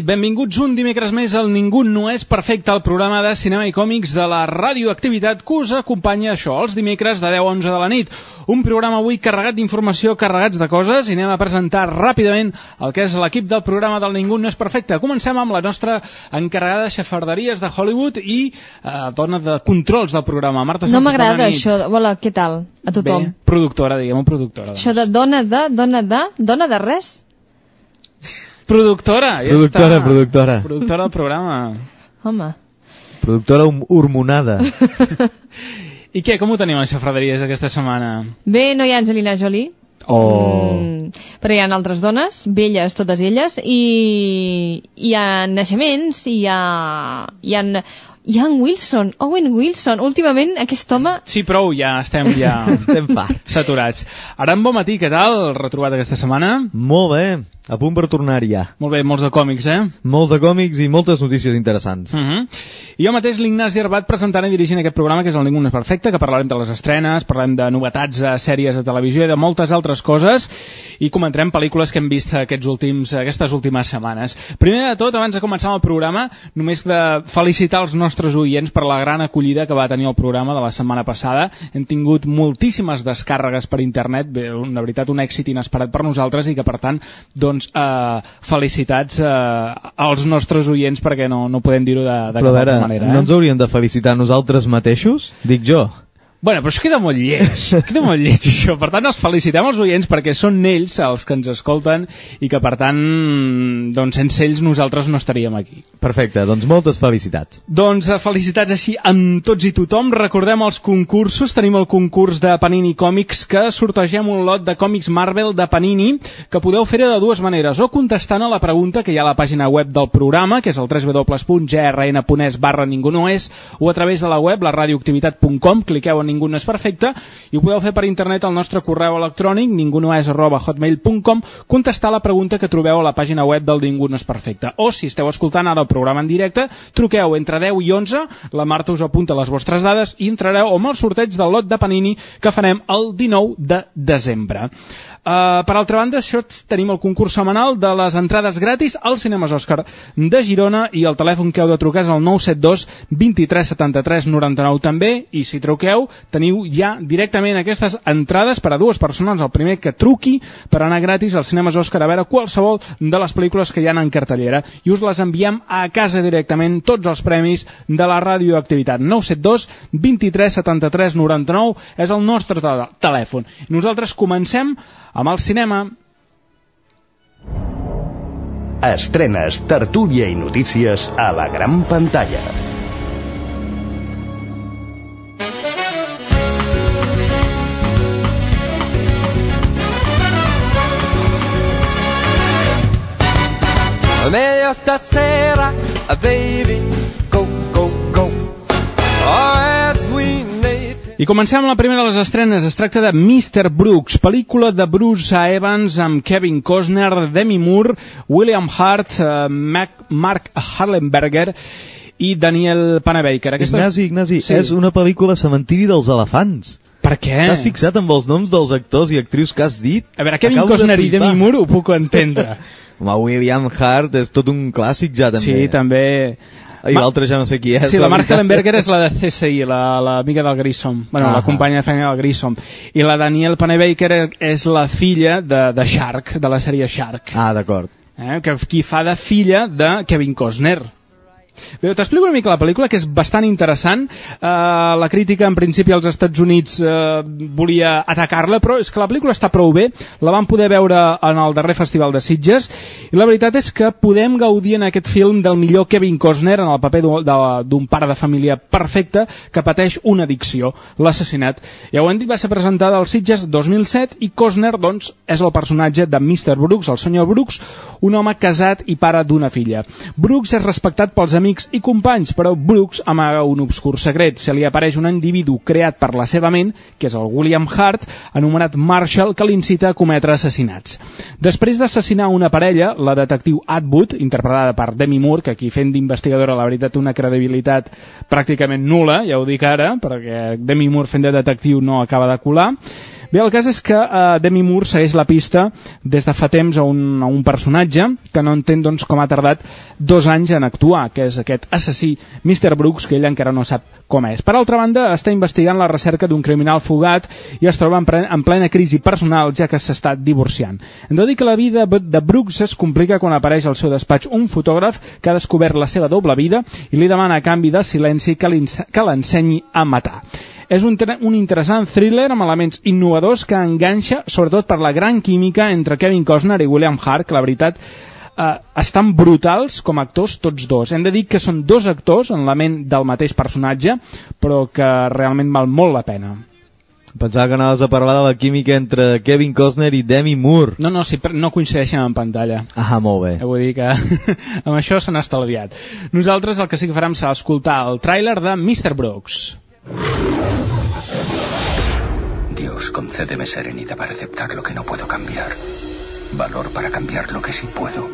Nit, benvinguts un dimecres més al Ningú no és perfecte, el programa de cinema i còmics de la radioactivitat que us acompanya això, els dimecres de 10 a 11 de la nit. Un programa avui carregat d'informació, carregats de coses, i anem a presentar ràpidament el que és l'equip del programa del Ningú no és perfecte. Comencem amb la nostra encarregada de xafarderies de Hollywood i eh, dona de controls del programa, Marta No Sánchez, m'agrada això. Hola, què tal? A tothom. Bé, productora, diguem-ho productora. Doncs. Això de dona de, dona de, dona de res? Productora, ja Productora, està. productora. Productora del programa. Home. Productora hormonada. I què, com ho tenim, les xafraderies aquesta setmana? Bé, no hi ha Angelina Jolie, Oh. mm, però hi ha altres dones, belles totes elles, i hi ha naixements, i hi ha... Hi ha Ian Wilson, Owen Wilson. Últimament aquest home... Sí, prou, ja estem ja Estem farts. saturats. Ara en bon matí, què tal? Retrobat aquesta setmana? Molt bé, a punt per tornar ja. Molt bé, molts de còmics, eh? Molts de còmics i moltes notícies interessants. Uh -huh. I jo mateix, l'Ignasi Arbat, presentant i dirigint aquest programa, que és el Ningú no és perfecte, que parlarem de les estrenes, parlarem de novetats de sèries de televisió i de moltes altres coses, i comentarem pel·lícules que hem vist aquests últims, aquestes últimes setmanes. Primer de tot, abans de començar amb el programa, només de felicitar els nostres oients per la gran acollida que va tenir el programa de la setmana passada. Hem tingut moltíssimes descàrregues per internet, bé, una veritat, un èxit inesperat per nosaltres i que, per tant, doncs, eh, felicitats eh, als nostres oients perquè no, no podem dir-ho de, de Però cap veure, altra manera. Eh? no ens hauríem de felicitar nosaltres mateixos? Dic jo. Bueno, però això queda molt lleig, queda molt lleig això. Per tant, els felicitem als oients perquè són ells els que ens escolten i que, per tant, doncs sense ells nosaltres no estaríem aquí. Perfecte, doncs moltes felicitats. Doncs eh, felicitats així amb tots i tothom. Recordem els concursos. Tenim el concurs de Panini Còmics que sortegem un lot de còmics Marvel de Panini que podeu fer de dues maneres. O contestant a la pregunta que hi ha a la pàgina web del programa, que és el www.grn.es barra ningú no és, o a través de la web, la radioactivitat.com, cliqueu en ningú no és perfecte, i ho podeu fer per internet al nostre correu electrònic, ningunoes arroba hotmail.com, contestar la pregunta que trobeu a la pàgina web del Ningú no és perfecte. O si esteu escoltant ara el programa en directe, truqueu entre 10 i 11, la Marta us apunta les vostres dades i entrareu amb el sorteig del lot de Panini que farem el 19 de desembre. Uh, per altra banda, això tenim el concurs setmanal de les entrades gratis als cinemes Òscar de Girona i el telèfon que heu de trucar és el 972 23 73 99 també i si truqueu teniu ja directament aquestes entrades per a dues persones, el primer que truqui per anar gratis als cinemes Òscar a veure qualsevol de les pel·lícules que hi ha en cartellera. I us les enviem a casa directament tots els premis de la radioactivitat. 972 23 73 99 és el nostre te telèfon. Nosaltres comencem amb el cinema Estrenes, tertúlia i notícies a la gran pantalla. Meglio stasera, baby, I comencem amb la primera de les estrenes. Es tracta de Mr. Brooks, pel·lícula de Bruce. Evans amb Kevin Costner, Demi Moore, William Hart, eh, Mac, Mark Harlenberger i Daniel Panabaker. Ignasi, Ignasi, Sí. és una pel·lícula cementiri dels elefants. Per què? T'has fixat amb els noms dels actors i actrius que has dit? A veure, Kevin Acabo de Costner i flipar. Demi Moore ho puc entendre. Home, William Hart és tot un clàssic ja també. sí, també... I l'altre ja no sé qui és. Sí, la Mark veritat. Hallenberger és la de CSI, la, la amiga del Grissom. Bueno, Ah. la companya de feina del Grissom. I la Daniel Panabaker és, és la filla de, de Shark, de la sèrie Shark. Ah, d'acord. Eh? Que, qui fa de filla de Kevin Costner. Bé, t'explico una mica la pel·lícula, que és bastant interessant. Uh, la crítica, en principi, als Estats Units uh, volia atacar-la, però és que la pel·lícula està prou bé. La vam poder veure en el darrer Festival de Sitges, i la veritat és que podem gaudir en aquest film del millor Kevin Costner en el paper d'un- pare de família perfecte que pateix una addicció, l'assassinat. Ja ho hem dit, va ser presentada als Sitges 2007 i Costner, doncs, és el personatge de Mr. Brooks, el senyor Brooks, un home casat i pare d'una filla. Brooks és respectat pels amics i companys, però Brooks amaga un obscur secret. Se li apareix un individu creat per la seva ment, que és el William Hart, anomenat Marshall, que l'incita a cometre assassinats. Després d'assassinar una parella, la detectiu Atwood, interpretada per Demi Moore, que aquí fent d'investigadora la veritat una credibilitat pràcticament nula, ja ho dic ara, perquè Demi Moore fent de detectiu no acaba de colar, Bé, el cas és que eh, Demi Moore segueix la pista des de fa temps a un, a un personatge que no entén doncs, com ha tardat dos anys en actuar, que és aquest assassí Mr. Brooks, que ell encara no sap com és. Per altra banda, està investigant la recerca d'un criminal fugat i es troba en, en plena crisi personal, ja que s'està divorciant. Hem de dir que la vida de Brooks es complica quan apareix al seu despatx un fotògraf que ha descobert la seva doble vida i li demana a canvi de silenci que l'ensenyi a matar. És un, un interessant thriller amb elements innovadors que enganxa, sobretot per la gran química entre Kevin Costner i William Hart, que la veritat eh, estan brutals com a actors tots dos. Hem de dir que són dos actors en la ment del mateix personatge, però que realment val molt la pena. Pensava que anaves a parlar de la química entre Kevin Costner i Demi Moore. No, no, sí, no coincideixen en pantalla. Ah, molt bé. Vull dir que amb això s'han estalviat. Nosaltres el que sí que farem serà escoltar el tràiler de Mr. Brooks. Dios, concédeme serenidad para aceptar lo que no puedo cambiar. Valor para cambiar lo que sí puedo.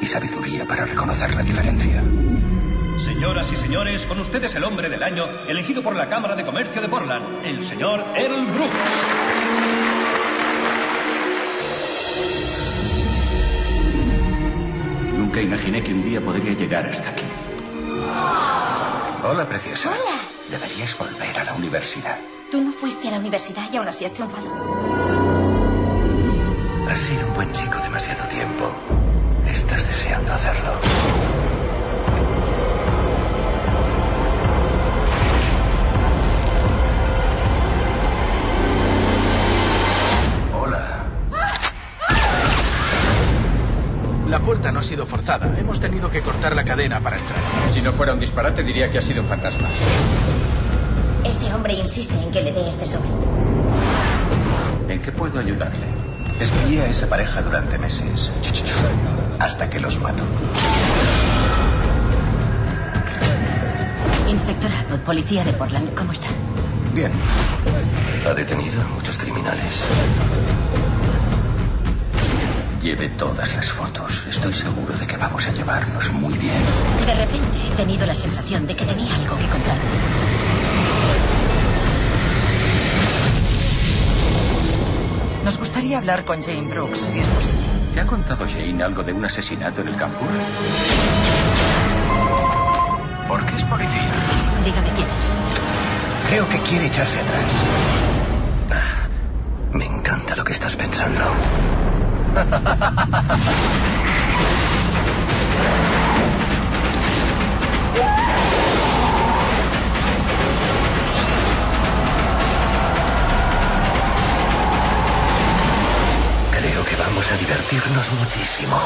Y sabiduría para reconocer la diferencia. Señoras y señores, con ustedes el hombre del año, elegido por la Cámara de Comercio de Portland, el señor Earl Brooks. Nunca imaginé que un día podría llegar hasta aquí. Hola, preciosa. Hola. Deberías volver a la universidad. Tú no fuiste a la universidad y aún así has triunfado. Has sido un buen chico demasiado tiempo. Estás deseando hacerlo. Hola. La puerta no ha sido forzada. Hemos tenido que cortar la cadena para entrar. Si no fuera un disparate, diría que ha sido un fantasma. Ese hombre insiste en que le dé este sobre. ¿En qué puedo ayudarle? Espié a esa pareja durante meses. Hasta que los mato. Inspector Atwood, policía de Portland, ¿cómo está? Bien. Ha detenido a muchos criminales. Lleve todas las fotos. Estoy seguro de que vamos a llevarnos muy bien. De repente he tenido la sensación de que tenía algo que contar. Nos gustaría hablar con Jane Brooks, si es posible. ¿Te ha contado Jane algo de un asesinato en el campus? ¿Por qué es policía? Dígame quién es. Creo que quiere echarse atrás. Ah, Me encanta lo que estás pensando. Creo que vamos a divertirnos muchísimo.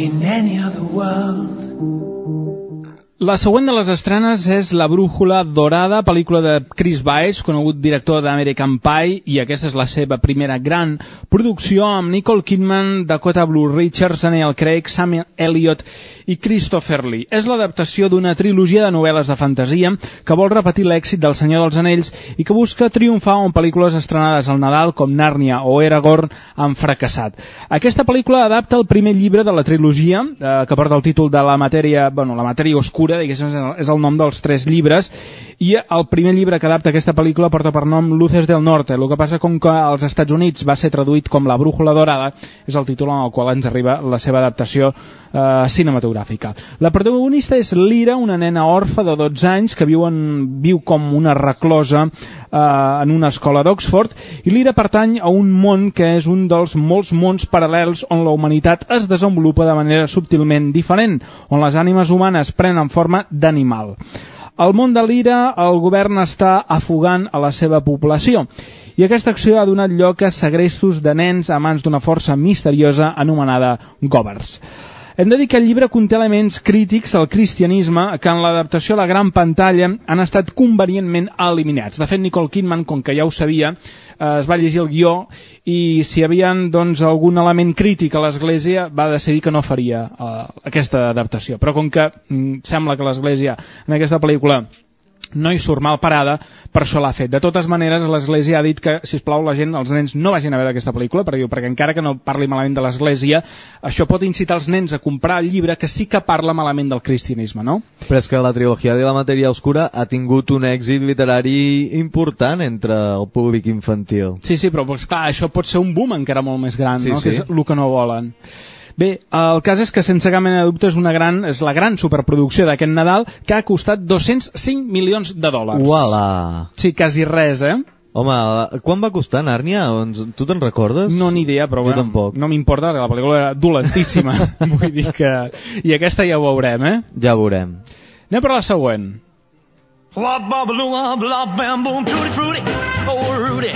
In any other world. La següent de les estrenes és La brújula dorada, pel·lícula de Chris Weitz, conegut director d'American Pie, i aquesta és la seva primera gran producció amb Nicole Kidman, Dakota Blue Richards, Daniel Craig, Samuel Elliott i Christopher Lee. És l'adaptació d'una trilogia de novel·les de fantasia que vol repetir l'èxit del Senyor dels Anells i que busca triomfar en pel·lícules estrenades al Nadal com Nàrnia o Aragorn han fracassat. Aquesta pel·lícula adapta el primer llibre de la trilogia, eh, que porta el títol de la matèria, bueno, la matèria oscura, diguéssim, és el nom dels tres llibres, i el primer llibre que adapta aquesta pel·lícula porta per nom Luces del Norte. El que passa com que als Estats Units va ser traduït com La Brújula Dorada, és el títol en el qual ens arriba la seva adaptació eh, cinematogràfica. La protagonista és Lira, una nena orfa de 12 anys que viu, en, viu com una reclosa eh, en una escola d'Oxford i Lira pertany a un món que és un dels molts mons paral·lels on la humanitat es desenvolupa de manera subtilment diferent, on les ànimes humanes prenen forma d'animal. Al món de l'Ira, el govern està afogant a la seva població i aquesta acció ha donat lloc a segrestos de nens a mans d'una força misteriosa anomenada Govers. Hem de dir que el llibre conté elements crítics al cristianisme que en l'adaptació a la gran pantalla han estat convenientment eliminats. De fet, Nicole Kidman, com que ja ho sabia, eh, es va llegir el guió i si hi havia doncs, algun element crític a l'Església va decidir que no faria eh, aquesta adaptació. Però com que mm, sembla que l'Església en aquesta pel·lícula no hi surt mal parada, per això l'ha fet. De totes maneres, l'Església ha dit que, si plau la gent, els nens no vagin a veure aquesta pel·lícula, perquè, perquè encara que no parli malament de l'Església, això pot incitar els nens a comprar el llibre que sí que parla malament del cristianisme, no? Però és que la trilogia de la matèria oscura ha tingut un èxit literari important entre el públic infantil. Sí, sí, però clar, això pot ser un boom encara molt més gran, Sí, no? sí. que és el que no volen. Bé, el cas és que sense cap mena de dubte és, una gran, és la gran superproducció d'aquest Nadal que ha costat 205 milions de dòlars. Uala! Sí, quasi res, eh? Home, quan va costar Nàrnia? Doncs, Tu te'n recordes? No ni idea, però bueno, tampoc. no m'importa, la pel·lícula era dolentíssima. Vull dir que... I aquesta ja ho veurem, eh? Ja veurem. Anem per la següent. Bobble, wop, lop, bam, boom, tutti frutti, oh Rudy,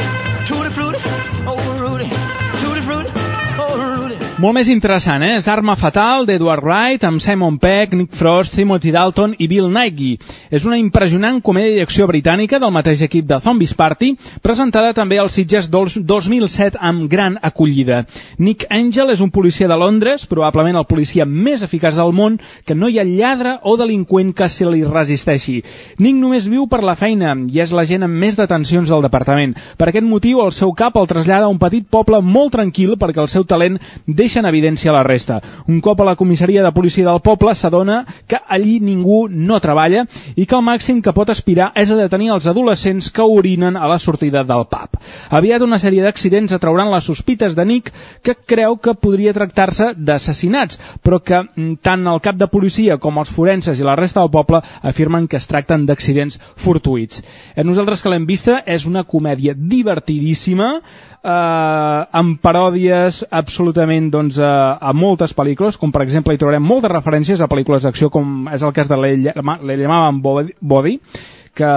Molt més interessant, eh? És Arma Fatal d'Edward Wright amb Simon Peck, Nick Frost, Timothy Dalton i Bill Nighy. És una impressionant comèdia d'acció britànica del mateix equip de Zombies Party, presentada també als Sitges dos- 2007 amb gran acollida. Nick Angel és un policia de Londres, probablement el policia més eficaç del món, que no hi ha lladre o delinqüent que se li resisteixi. Nick només viu per la feina i és l'agent amb més detencions del departament. Per aquest motiu, el seu cap el trasllada a un petit poble molt tranquil perquè el seu talent deixa en evidència la resta. Un cop a la comissaria de policia del poble s'adona que allí ningú no treballa i que el màxim que pot aspirar és a detenir els adolescents que orinen a la sortida del pub. Aviat una sèrie d'accidents atrauran les sospites de Nick que creu que podria tractar-se d'assassinats, però que mm, tant el cap de policia com els forenses i la resta del poble afirmen que es tracten d'accidents fortuïts. Eh, nosaltres que l'hem vista és una comèdia divertidíssima, eh, amb paròdies absolutament doncs, a, a moltes pel·lícules, com per exemple hi trobarem moltes referències a pel·lícules d'acció com és el cas de Le, Llama- Le llamaven Body, que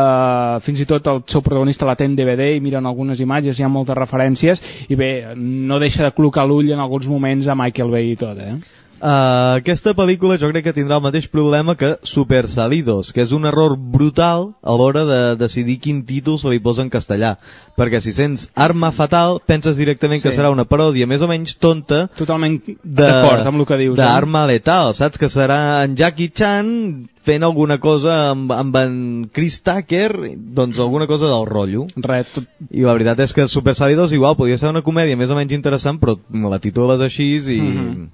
fins i tot el seu protagonista la té en DVD i miren algunes imatges, hi ha moltes referències i bé, no deixa de col·locar l'ull en alguns moments a Michael Bay i tot, eh? Uh, aquesta pel·lícula jo crec que tindrà el mateix problema que Super Salidos, que és un error brutal a l'hora de decidir quin títol se li posa en castellà. Perquè si sents Arma Fatal, penses directament que Sí. serà una paròdia més o menys tonta Totalment d'acord amb el que dius. eh? d'Arma Letal, saps? Que serà en Jackie Chan fent alguna cosa amb, amb en Chris Tucker, doncs alguna cosa del rotllo. Res. I la veritat és que Super Salidos igual podria ser una comèdia més o menys interessant, però la titules així i... Mhm.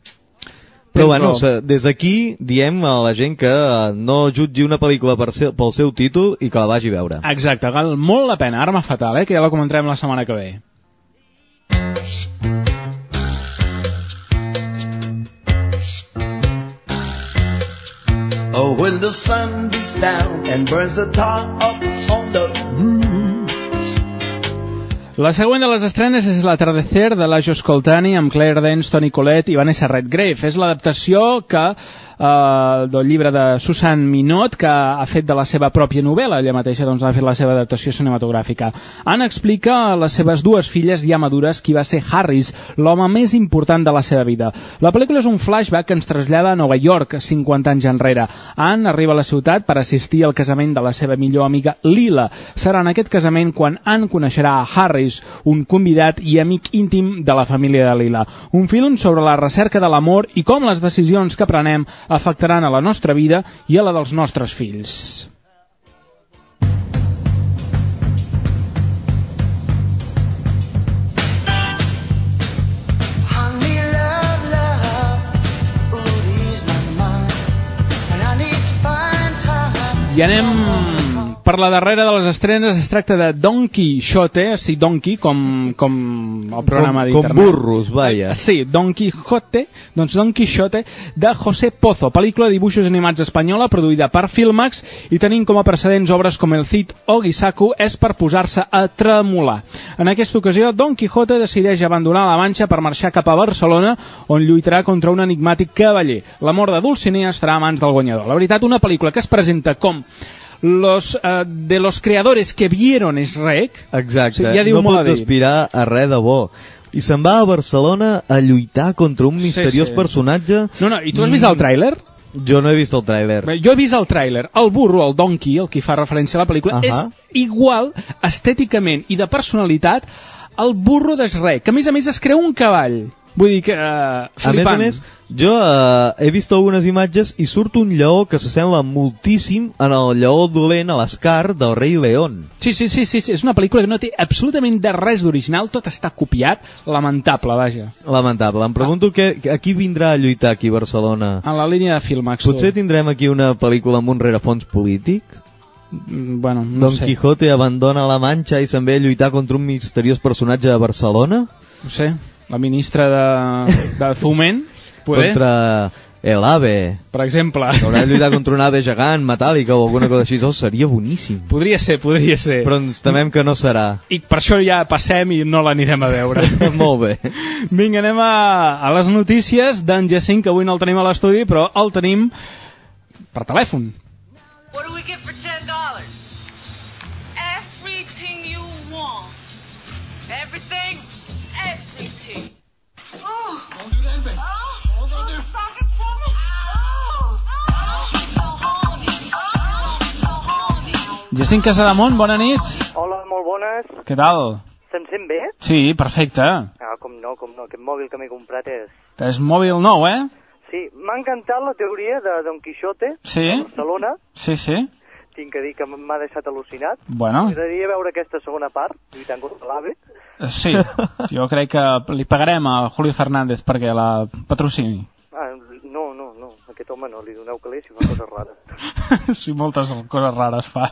Però bueno, des d'aquí diem a la gent que eh, no jutgi una pel·lícula per ser, pel seu títol i que la vagi a veure. Exacte, val molt la pena. Arma fatal, eh? que ja la comentarem la setmana que ve. Oh, when the sun beats down and burns the tar up La següent de les estrenes és l'Atardecer de la Josh Coltani amb Claire Danes, Toni Collette i Vanessa Redgrave. És l'adaptació que eh, del llibre de Susan Minot que ha fet de la seva pròpia novel·la. Ella mateixa doncs, ha fet la seva adaptació cinematogràfica. Anna explica a les seves dues filles ja madures qui va ser Harris, l'home més important de la seva vida. La pel·lícula és un flashback que ens trasllada a Nova York 50 anys enrere. Anne arriba a la ciutat per assistir al casament de la seva millor amiga Lila. Serà en aquest casament quan Anne coneixerà a Harris, un convidat i amic íntim de la família de Lila. Un film sobre la recerca de l'amor i com les decisions que prenem afectaran a la nostra vida i a la dels nostres fills. I anem Per la darrera de les estrenes es tracta de Don Quixote, sí, Donkey, com, com el programa Com- com d'internet. burros, vaja. Sí, Don Quixote, doncs Don Quixote de José Pozo, pel·lícula de dibuixos animats espanyola produïda per Filmax i tenint com a precedents obres com El Cid o Guisaku és per posar-se a tremolar. En aquesta ocasió, Don Quijote decideix abandonar la Manxa per marxar cap a Barcelona, on lluitarà contra un enigmàtic cavaller. La mort de Dulcinea estarà a mans del guanyador. La veritat, una pel·lícula que es presenta com los eh, de los creadores que vieron Shrek Exacte, Sí, ja diu no pots aspirar a res de bo. I se'n va a Barcelona a lluitar contra un misteriós sí. personatge... No, no, i tu has vist el tràiler? Jo no he vist el tràiler. Jo he vist el tràiler. El burro, el donkey, el que fa referència a la pel·lícula, Ahà. és igual, estèticament i de personalitat, al burro de Shrek, que a més a més es creu un cavall. Vull dir que... Eh, A més a més, jo eh, he vist algunes imatges i surt un lleó que s'assembla moltíssim en el lleó dolent a l'Escar del rei León. Sí, sí, sí, sí, sí, és una pel·lícula que no té absolutament de res d'original, tot està copiat, lamentable, vaja. Lamentable. Em pregunto que, a qui vindrà a lluitar aquí a Barcelona. En la línia de Filmax. Potser tindrem aquí una pel·lícula amb un rerefons polític? Mm, Bueno, no Don sé. Quijote abandona la Manxa i se'n ve a lluitar contra un misteriós personatge de Barcelona? No sé, la ministra de, de Foment, poder... Contra el ave. Per exemple. Haurà de lluitar contra un ave gegant, metàl·lica o alguna cosa així. Oh, seria boníssim. Podria ser, podria ser. Però ens temem que no serà. I per això ja passem i no l'anirem a veure. Molt bé. Vinga, anem a, a les notícies d'en Jacint, que avui no el tenim a l'estudi, però el tenim per telèfon. What do we get for $10? Jacint Casademont, bona nit. Hola, molt bones. Què tal? Se'n sent bé? Sí, perfecte. Ah, com no, com no. Aquest mòbil que m'he comprat és... És mòbil nou, eh? Sí, m'ha encantat la teoria de Don Quixote Sí. a Barcelona. Sí, sí. Tinc que dir que m'ha deixat al·lucinat. Bueno. M'agradaria veure aquesta segona part, lluitant contra l'AVE. Eh, Sí, jo crec que li pagarem a Julio Fernández perquè la patrocini. Ah, no, no. Aquest home no, li doneu calés si fa coses rares. sí, moltes coses rares fa.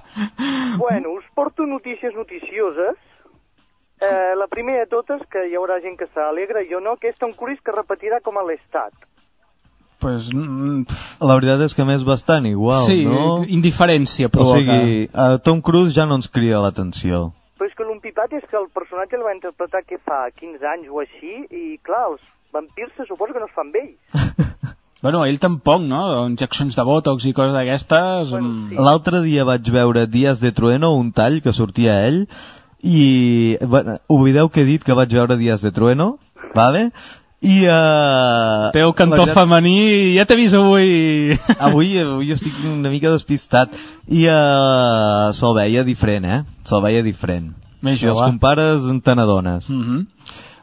bueno, us porto notícies noticioses. Eh, la primera de totes, que hi haurà gent que s'alegra, jo no, que és Tom Cruise que repetirà com a l'Estat. Pues, mm, La veritat és que m'és bastant igual, sí, no? indiferència O provoca. sigui, a Tom Cruise ja no ens crida l'atenció. Però és que l'empipat és que el personatge el va interpretar que fa 15 anys o així, i clar, els vampirs se suposa que no es fan vells. Bueno, ell tampoc, no? Injeccions de botox i coses d'aquestes... mm, L'altre dia vaig veure Dies de Trueno, un tall que sortia ell, i bueno, oblideu que he dit que vaig veure Dies de Trueno, vale? I... Uh, Teu cantó femení, ja t'he vist avui... Avui, avui estic una mica despistat. I uh, se'l veia diferent, eh? Se'l veia diferent. Més si els jove. compares, te n'adones. Mm -hmm.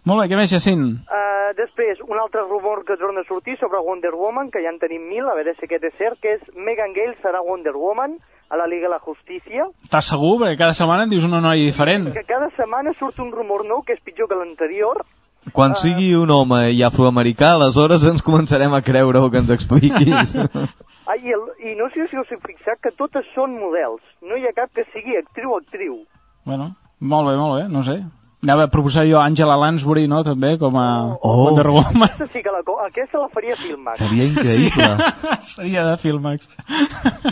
Molt bé, què més, Jacint? Uh, després, un altre rumor que torna a sortir sobre Wonder Woman, que ja en tenim mil, a veure si aquest és cert, que és Megan Gale serà Wonder Woman a la Liga de la Justícia. Estàs segur? Perquè cada setmana em dius una noia diferent. Que cada setmana surt un rumor nou que és pitjor que l'anterior. Quan sigui un home i afroamericà, aleshores ens començarem a creure el que ens expliquis. Ah, i, el, I no sé si us heu fixat que totes són models. No hi ha cap que sigui actriu o actriu. Bueno, molt bé, molt bé, no sé. Anava a proposar jo Angela Lansbury, no?, també, com a Oh. Wonder Woman. Aquesta sí que la, aquesta la faria Filmax. Seria increïble. Seria de Filmax.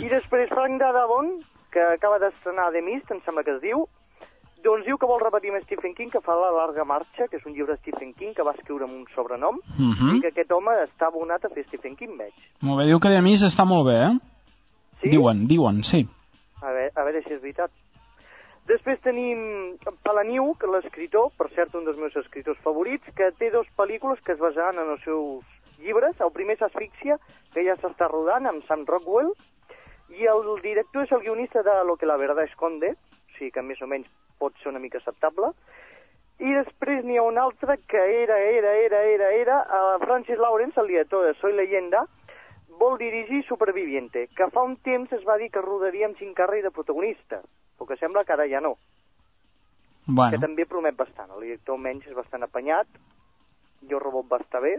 I després Frank Darabont, que acaba d'estrenar The Mist, em sembla que es diu, doncs diu que vol repetir amb Stephen King, que fa La larga marxa, que és un llibre de Stephen King que va escriure amb un sobrenom, Mhm. i que aquest home està abonat a fer Stephen King, veig. Molt bé, diu que de mis està molt bé, eh? Sí? Diuen, diuen, sí. A veure, a veure si és veritat. Després tenim Palaniu, que l'escriptor, per cert, un dels meus escriptors favorits, que té dos pel·lícules que es basaran en els seus llibres. El primer és Asfíxia, que ja s'està rodant amb Sam Rockwell, i el director és el guionista de Lo que la verdad esconde, o sigui que més o menys pot ser una mica acceptable. I després n'hi ha un altre que era, era, era, era, era, uh, Francis Lawrence, el director de Soy Leyenda, vol dirigir Superviviente, que fa un temps es va dir que rodaria amb Jim Carrey de protagonista, però que sembla que ara ja no, que Bueno, també promet bastant. El director menys és bastant apanyat, jo Robot va estar bé,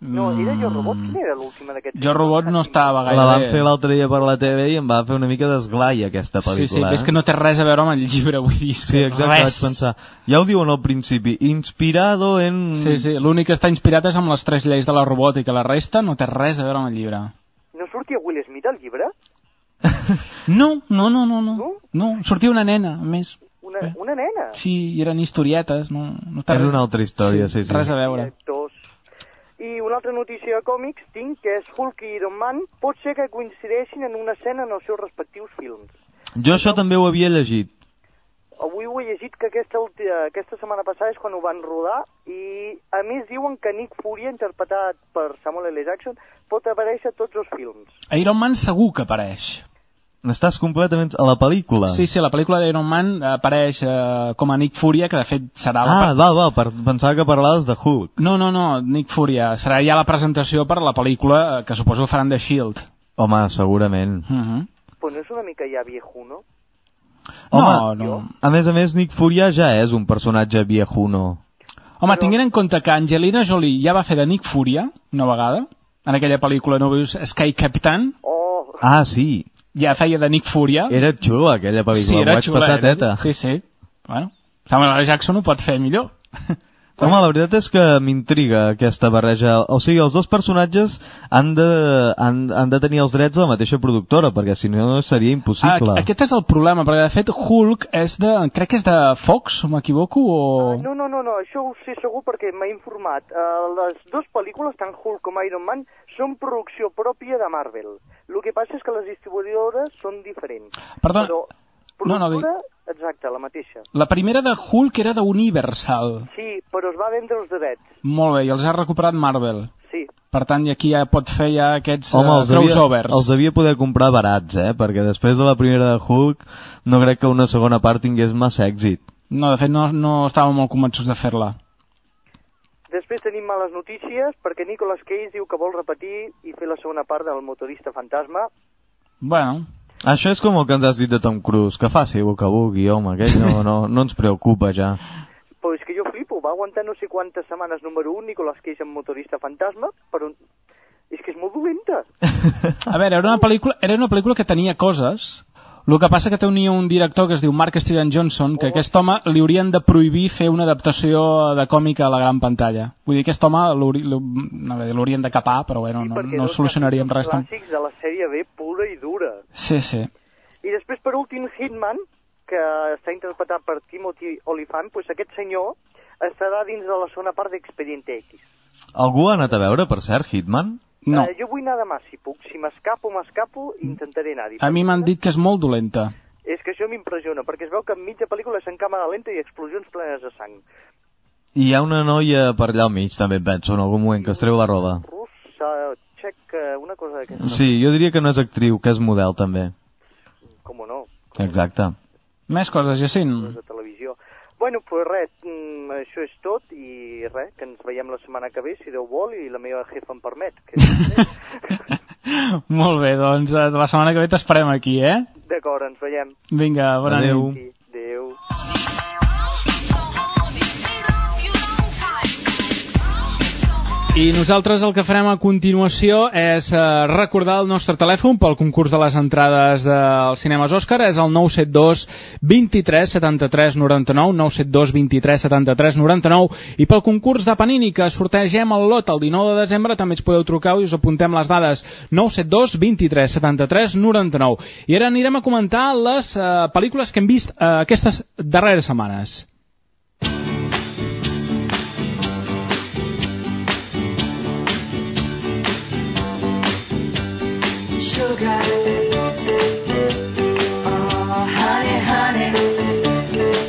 No, era Jo Robot? Mm. Quina era l'última d'aquests? Jo Robot no estava gaire La van fer l'altre dia per la TV i em va fer una mica d'esglai aquesta Sí, pel·lícula. sí, és que no té res a veure amb el llibre, vull dir. Sí, que exacte, res. vaig pensar. Ja ho diuen al principi, inspirado en... Sí, sí, l'únic que està inspirat és amb les tres lleis de la robòtica, la resta no té res a veure amb el llibre. No sortia Will Smith al llibre? No, no, no, no, no. No, sortia una nena, a més. Una, una nena? Sí, i eren historietes, no, no té res- una altra història, sí, sí. Res a veure. Actors. I una altra notícia de còmics tinc, que és Hulk i Iron Man, pot ser que coincideixin en una escena en els seus respectius films. Jo això també ho havia llegit. Avui ho he llegit que aquesta, aquesta setmana passada és quan ho van rodar i a més diuen que Nick Fury, interpretat per Samuel L. Jackson, pot aparèixer a tots els films. Iron Man segur que apareix. Estàs completament a la pel·lícula. Sí, sí, la pel·lícula d'Iron Man apareix eh, com a Nick Furia, que de fet serà la... Ah, val, val, per, pensava que parlaves de Hulk. No, no, no, Nick Furia. Serà ja la presentació per la pel·lícula eh, que suposo que faran de S.H.I.E.L.D. Home, segurament. Uh -huh. Però no és una mica ja viejuno? Home, no, no. A més a més, Nick Furia ja és un personatge viejuno. Home, tinguent en compte que Angelina Jolie ja va fer de Nick Furia una vegada, en aquella pel·lícula, no veus, Sky Captain, Oh, Ah, sí. Ja feia de Nick Furia. Era xula aquella pel·lícula, sí, era vaig xula, passar era- teta. Sí, sí. Bueno, Samuel L. Jackson ho pot fer millor. Home, la veritat és que m'intriga aquesta barreja. O sigui, els dos personatges han de, han, han de tenir els drets de la mateixa productora, perquè si no seria impossible. Ah, aquest és el problema, perquè de fet Hulk és de... crec que és de Fox, m'equivoco, o... no, no, no, no, això ho sé segur perquè m'ha informat. Uh, les dues pel·lícules, tant Hulk com Iron Man, són producció pròpia de Marvel. El que passa és que les distribuïdores són diferents. Perdona, Però no, no, productora, exacte, la mateixa. La primera de Hulk era de Universal. Sí, però es va vendre els drets. Molt bé, i els ha recuperat Marvel. Sí. Per tant, i aquí ja pot fer ja aquests Home, eh, els devia, crossovers. els devia poder comprar barats, eh? Perquè després de la primera de Hulk no crec que una segona part tingués massa èxit. No, de fet, no, no estàvem molt convençuts de fer-la. Després tenim males notícies perquè Nicolas Cage diu que vol repetir i fer la segona part del motorista fantasma. Bueno, Això és com el que ens has dit de Tom Cruise, que faci el que vulgui, home, aquell no, no, no ens preocupa ja. Però és que jo flipo, va aguantar no sé quantes setmanes número 1 Nicolas Cage amb motorista fantasma, però és que és molt dolenta. a veure, era una pel·lícula, era una pel·lícula que tenia coses, el que passa que tenia un director que es diu Mark Steven Johnson, que aquest home li haurien de prohibir fer una adaptació de còmic a la gran pantalla. Vull dir, aquest home l'haurien de capar, però bueno, no, perquè no solucionaríem res. Tan... clàssics de la sèrie B pura i dura. Sí, sí. I després, per últim, Hitman, que està interpretat per Timothy Olyphant, pues aquest senyor estarà dins de la segona part d'Expediente X. Algú ha anat a veure, per cert, Hitman? No. Eh, jo vull anar demà, si puc. Si m'escapo, m'escapo, intentaré anar-hi. A mi m'han dit que és molt dolenta. És que això m'impressiona, perquè es veu que en mitja pel·lícula és en càmera lenta i explosions plenes de sang. I hi ha una noia per allà al mig, també penso, en algun moment, que es treu la roba. Russa, txeca, una cosa d'aquesta. Sí, jo diria que no és actriu, que és model, també. Com no? Exacte. Més coses, Jacint. de Bueno, pues res, mm, això és tot i res, que ens veiem la setmana que ve, si Déu vol, i la meva jefa em permet. Que... Molt bé, doncs eh, la setmana que ve t'esperem aquí, eh? D'acord, ens veiem. Vinga, bona Adéu. nit. Adéu. I nosaltres el que farem a continuació és eh, recordar el nostre telèfon pel concurs de les entrades dels cinemes Òscar, és el 972 23 73 99, 972 23 73 99, i pel concurs de Panini, que sortegem el lot el 19 de desembre, també ens podeu trucar i us apuntem les dades 972 23 73 99. I ara anirem a comentar les eh, pel·lícules que hem vist eh, aquestes darreres setmanes.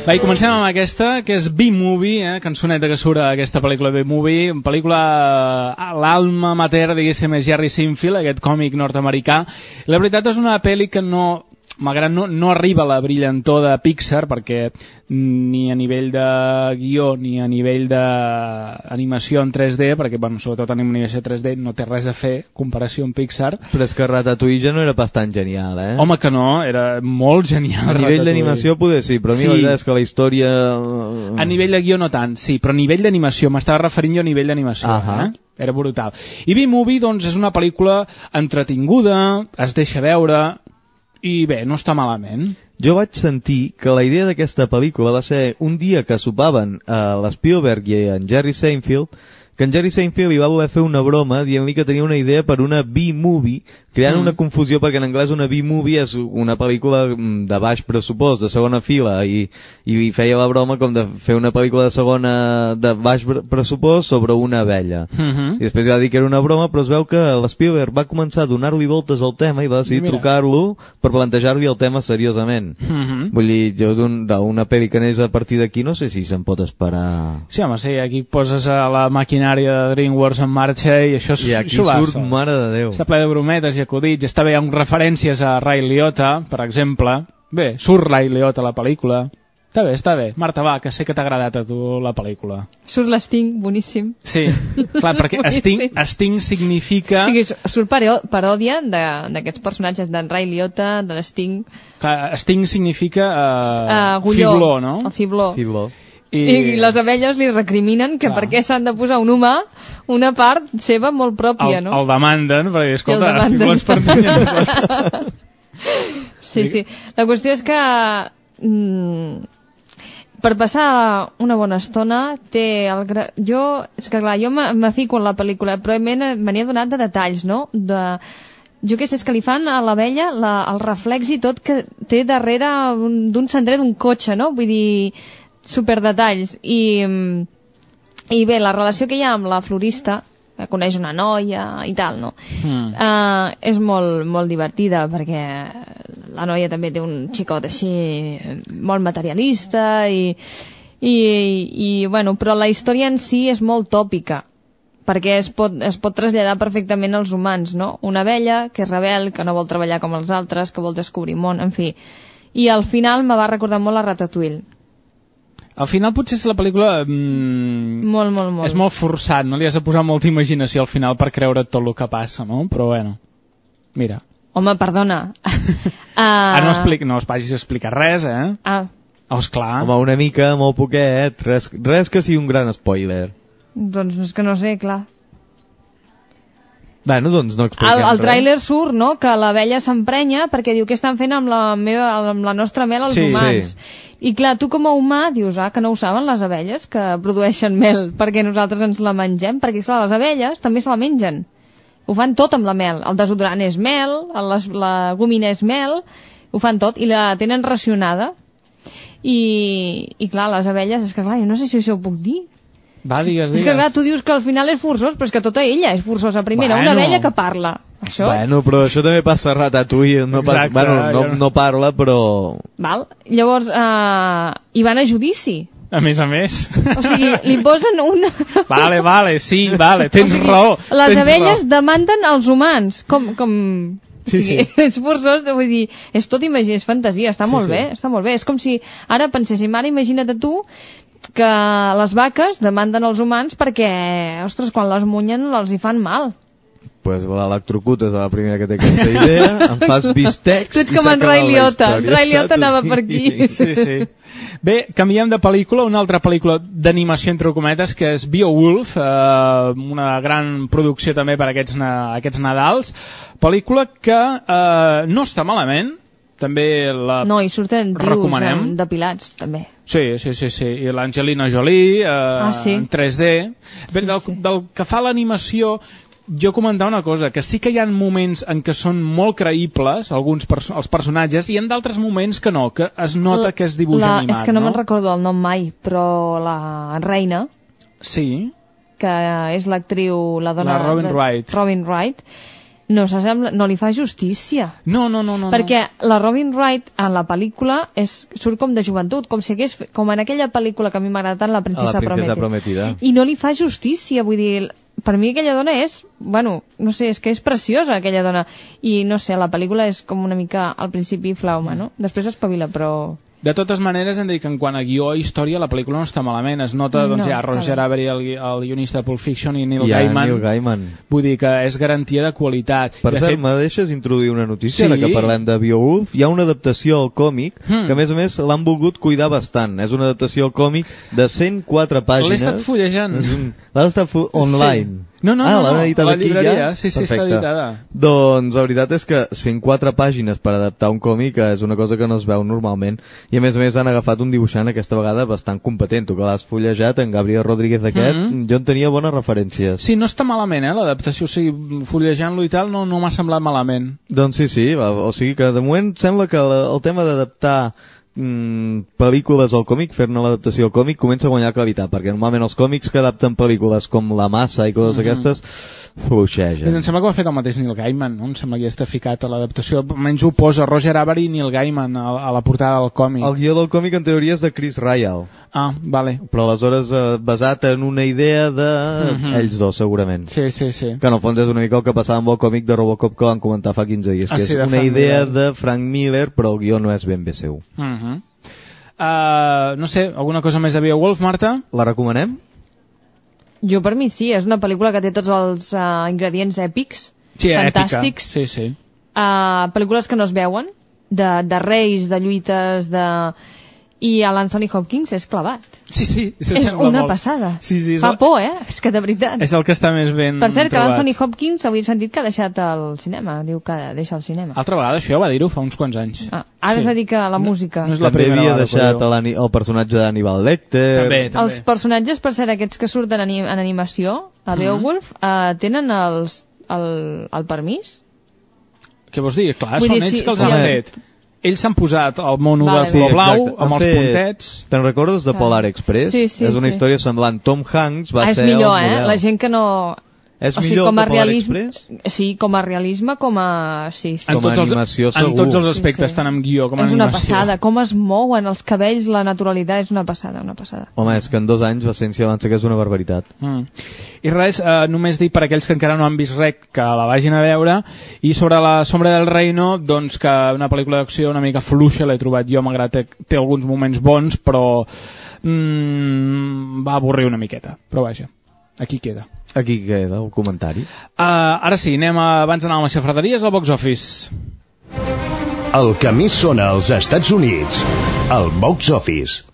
Va, i comencem amb aquesta, que és B-Movie, eh, cançoneta que surt aquesta pel·lícula B-Movie, pel·lícula a l'alma mater, diguéssim, és Jerry Sinfield, aquest còmic nord-americà. La veritat és una pel·li que no... malgrat no, no arriba a la brillantor de Pixar, perquè ni a nivell de guió ni a nivell d'animació en 3D, perquè bueno, sobretot en animació 3D no té res a fer comparació amb Pixar. Però és que Ratatouille ja no era pas tan genial, eh? Home, que no, era molt genial. a nivell d'animació poder sí, però a mi Sí. la veritat és que la història... A nivell de guió no tant, sí, però a nivell d'animació, m'estava referint jo a nivell d'animació, Ahà. eh? Era brutal. I B-Movie, doncs, és una pel·lícula entretinguda, es deixa veure, i bé, no està malament. Jo vaig sentir que la idea d'aquesta pel·lícula va ser un dia que sopaven a l'Spielberg i en Jerry Seinfeld que en Jerry Seinfeld li va voler fer una broma dient-li que tenia una idea per una B-movie creant Mm. una confusió perquè en anglès una B-movie és una pel·lícula mm, de baix pressupost, de segona fila i, i feia la broma com de fer una pel·lícula de segona de baix pre- pressupost sobre una abella Mhm. i després va dir que era una broma però es veu que l'Spielberg va començar a donar-li voltes al tema i va decidir trucar-lo per plantejar-li el tema seriosament Mhm. Vull dir, jo d'un- d'una pel·li que anés a partir d'aquí no sé si se'n pot esperar... Sí, home, sí, aquí poses a la maquinària de DreamWorks en marxa i això I aquí surt, mare de Déu. Està ple de brometes i acudits, està bé, hi ha referències a Ray Liotta, per exemple. Bé, surt Ray Liotta a la pel·lícula. Està bé, està bé. Marta, va, que sé que t'ha agradat a tu la pel·lícula. Surt l'Sting, boníssim. Sí, clar, perquè Sting, Sting significa... O sigui, surt parò- paròdia de- d'aquests personatges d'en Ray Liotta, de l'Sting, Clar, Sting significa uh, uh, Gulló, fibló, no? el fibló. Fibló. I... I les abelles li recriminen que per què s'han de posar un humà una part seva molt pròpia, el, no? el demanden, perquè, escolta, el demanden. fiblons pertanyen Sí, sí. La qüestió és que mm, per passar una bona estona té el gra... jo, és que clar, jo me, fico en la pel·lícula però me n'he donat de detalls no? de, jo què sé, és que li fan a l'abella la, el reflex i tot que té darrere un- d'un cendrer d'un cotxe no? vull dir, superdetalls i, i bé, la relació que hi ha amb la florista que coneix una noia i tal, no? Mm. Uh, és molt, molt divertida perquè la noia també té un xicot així molt materialista i, i, i bueno, però la història en si és molt tòpica perquè es pot, es pot traslladar perfectament als humans, no? Una vella que és rebel, que no vol treballar com els altres, que vol descobrir món, en fi. I al final me va recordar molt a Ratatouille. Al final potser és la pel·lícula... Mm, Molt, molt, molt. És molt forçat, no li has de posar molta imaginació al final per creure tot el que passa, no? Però bueno, mira. Home, perdona. uh... Ah, no, explic, no es vagis a explicar res, eh? Ah, Oh, esclar. Home, una mica, molt poquet, res, res que sigui un gran spoiler. doncs és que no sé, clar. Bueno, doncs no expliquem El, el tràiler surt, no?, que la vella s'emprenya perquè diu què estan fent amb la, meva, amb la nostra mel els Sí, humans. sí. I clar, tu com a humà dius, ah, que no ho saben les abelles que produeixen mel perquè nosaltres ens la mengem? Perquè clar, les abelles també se la mengen. Ho fan tot amb la mel. El desodorant és mel, les, la gomina és mel, ho fan tot i la tenen racionada. I, i clar, les abelles, és que clar, jo no sé si això ho puc dir. Va, digues, És digues. que clar, tu dius que al final és forçós, però és que tota ella és forçosa. Primera, Bueno. una vella que parla. Això, Bueno, però això també passa a Ratatouille. No, pas, Exacte, bueno, no, ja. no parla, però... val? Llavors, eh, hi van a judici. A més a més. O sigui, li posen un... Vale, vale, sí, vale, tens o sigui, raó. Les tens abelles raó. demanden els humans. Com... com... Sí, o sigui, és forçós, vull dir, és tot imaginació, és fantasia, està Sí, molt sí. bé, està molt bé. És com si ara penséssim, ara imagina't a tu que les vaques demanden els humans perquè, ostres, quan les munyen els hi fan mal. Pues l'electrocutes a la primera que té aquesta idea, em fas bistecs Tu ets com en Ray Liotta. història, Ray Liotta anava Sí. per aquí. Sí, sí. Bé, canviem de pel·lícula, una altra pel·lícula d'animació entre cometes, que és Beowulf, eh, una gran producció també per aquests, na aquests Nadals. Pel·lícula que eh, no està malament, també la No, i surten tios recomanem. eh, depilats, també. Sí, sí, sí, sí. I l'Angelina Jolie, eh, Ah, sí? en 3D. Bé, del, del que fa l'animació, jo comentava una cosa, que sí que hi ha moments en què són molt creïbles alguns perso els personatges i en d'altres moments que no, que es nota que és dibuix la, animat, És que no, no? me'n recordo el nom mai, però la reina, Sí, que és l'actriu, la dona... La Robin de- Wright. Robin Wright, no, no li fa justícia. No, no, no, no. perquè la Robin Wright en la pel·lícula és, surt com de joventut, com si hagués, com en aquella pel·lícula que a mi m'agrada tant, La A la princesa, princesa Prometida. prometida. I no li fa justícia, vull dir, per mi aquella dona és, bueno, no sé, és que és preciosa aquella dona. I no sé, la pel·lícula és com una mica al principi flauma, no? Després espavila, però... De totes maneres, hem de dir que en quant a guió i història, la pel·lícula no està malament. Es nota, doncs, No, ja Roger. Avery, el, el guionista de Pulp Fiction, i Neil ha Gaiman. Neil Gaiman. Vull dir que és garantia de qualitat. Per de cert, fet, me deixes introduir una notícia, Sí. ara que parlem de Beowulf? Hi ha una adaptació al còmic, Hmm. que a més a més l'han volgut cuidar bastant. És una adaptació al còmic de 104 pàgines. L'he estat fullejant. L'has estat fu... online. No, no, ah, no, no, editat la aquí llibreria, ja? sí, sí, està Perfecte. editada. Doncs la veritat és que 104 pàgines per adaptar un còmic és una cosa que no es veu normalment i a més a més han agafat un dibuixant aquesta vegada bastant competent. Tu que l'has fullejat, en Gabriel Rodríguez aquest, Mhm. jo en tenia bones referències. Sí, no està malament, eh, l'adaptació. O sigui, fullejant-lo i tal, no, no m'ha semblat malament. Doncs sí, sí, va, o sigui que de moment sembla que la, el tema d'adaptar mm, pel·lícules al còmic, fer-ne l'adaptació al còmic, comença a guanyar qualitat, perquè normalment els còmics que adapten pel·lícules com La Massa i coses Mhm. d'aquestes I fluixegen. em sembla que ho ha fet el mateix Neil Gaiman, no? Em sembla que ja està ficat a l'adaptació. Almenys ho posa Roger Avery i Neil Gaiman a, a la portada del còmic. El guió del còmic en teoria és de Chris Ryall, Ah, vale. però aleshores eh, basat en una idea de Mhm. ells dos, segurament. Sí, sí, sí. Que en el fons és una mica el que passava amb el còmic de Robocop que van comentar fa 15 dies, Ah, que sí, és una Frank idea Miller. de Frank Miller, però el guió no és ben bé seu. Uh -huh. uh, no sé, alguna cosa més de Beowulf, Marta? La recomanem? Jo per mi sí, és una pel·lícula que té tots els uh, ingredients èpics, Sí, fantàstics, èpica. Sí, sí. uh, pel·lícules que no es veuen, de, de reis, de lluites, de... I a l'Anthony Hopkins és clavat. Sí, sí. És sembla una molt. passada. Sí, sí, és Fa el- por, eh? És que de veritat. És el que està més ben Per cert, que l'Anthony Hopkins avui he sentit que ha deixat el cinema. Diu que deixa el cinema. Altra vegada, això ja va dir-ho fa uns quants anys. Ah, ara Sí. es dedica a la música. no és la També primera havia vegada que ho deixat l'ani- el personatge d'Aníbal Lecter. També, també. Els personatges, per cert, aquests que surten en, en animació, a Mhm. Beowulf, eh, tenen els, el, el permís? Què vols dir? Clar, Vull són dir, ells sí, que els sí, han sí. fet. Ells s'han posat el mono Vale, de color blau, exacte. amb els fet- puntets... Te'n recordes de. Polar Express? Sí, sí, és una sí. història semblant. Tom Hanks va ah, és ser millor, el eh? model. La gent que no... És o sigui, millor com a que realisme, Express? Sí, com a realisme, com a... Sí, sí. En Com a tots, els, animació, en segur. tots els aspectes, Sí, sí. tant en guió com en és una animació. passada, com es mouen els cabells, la naturalitat, és una passada, una passada. Home, és que en dos anys la ciència avança que és una barbaritat. Mm. I res, eh, només dir per aquells que encara no han vist res que la vagin a veure i sobre la Sombra del Reino doncs que una pel·lícula d'acció una mica fluixa l'he trobat jo, malgrat té, té alguns moments bons però mm, va avorrir una miqueta però vaja, aquí queda Aquí queda el comentari. uh, ara sí, anem a, abans d'anar a les xafraderies al box office El que més sona als Estats Units, el box office.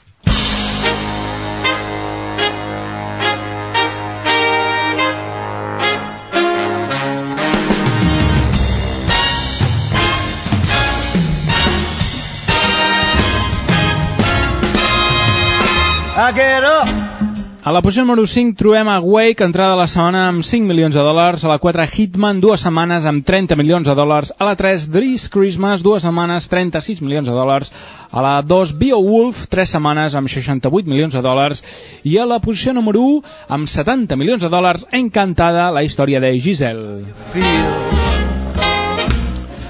A la posició número 5 trobem a Wake, entrada a la setmana amb 5 milions de dòlars, a la 4 Hitman, dues setmanes amb 30 milions de dòlars, a la 3 This Christmas, dues setmanes, 36 milions de dòlars, a la 2 Beowulf, tres setmanes amb 68 milions de dòlars, i a la posició número 1, amb 70 milions de dòlars, Encantada, la història de Giselle.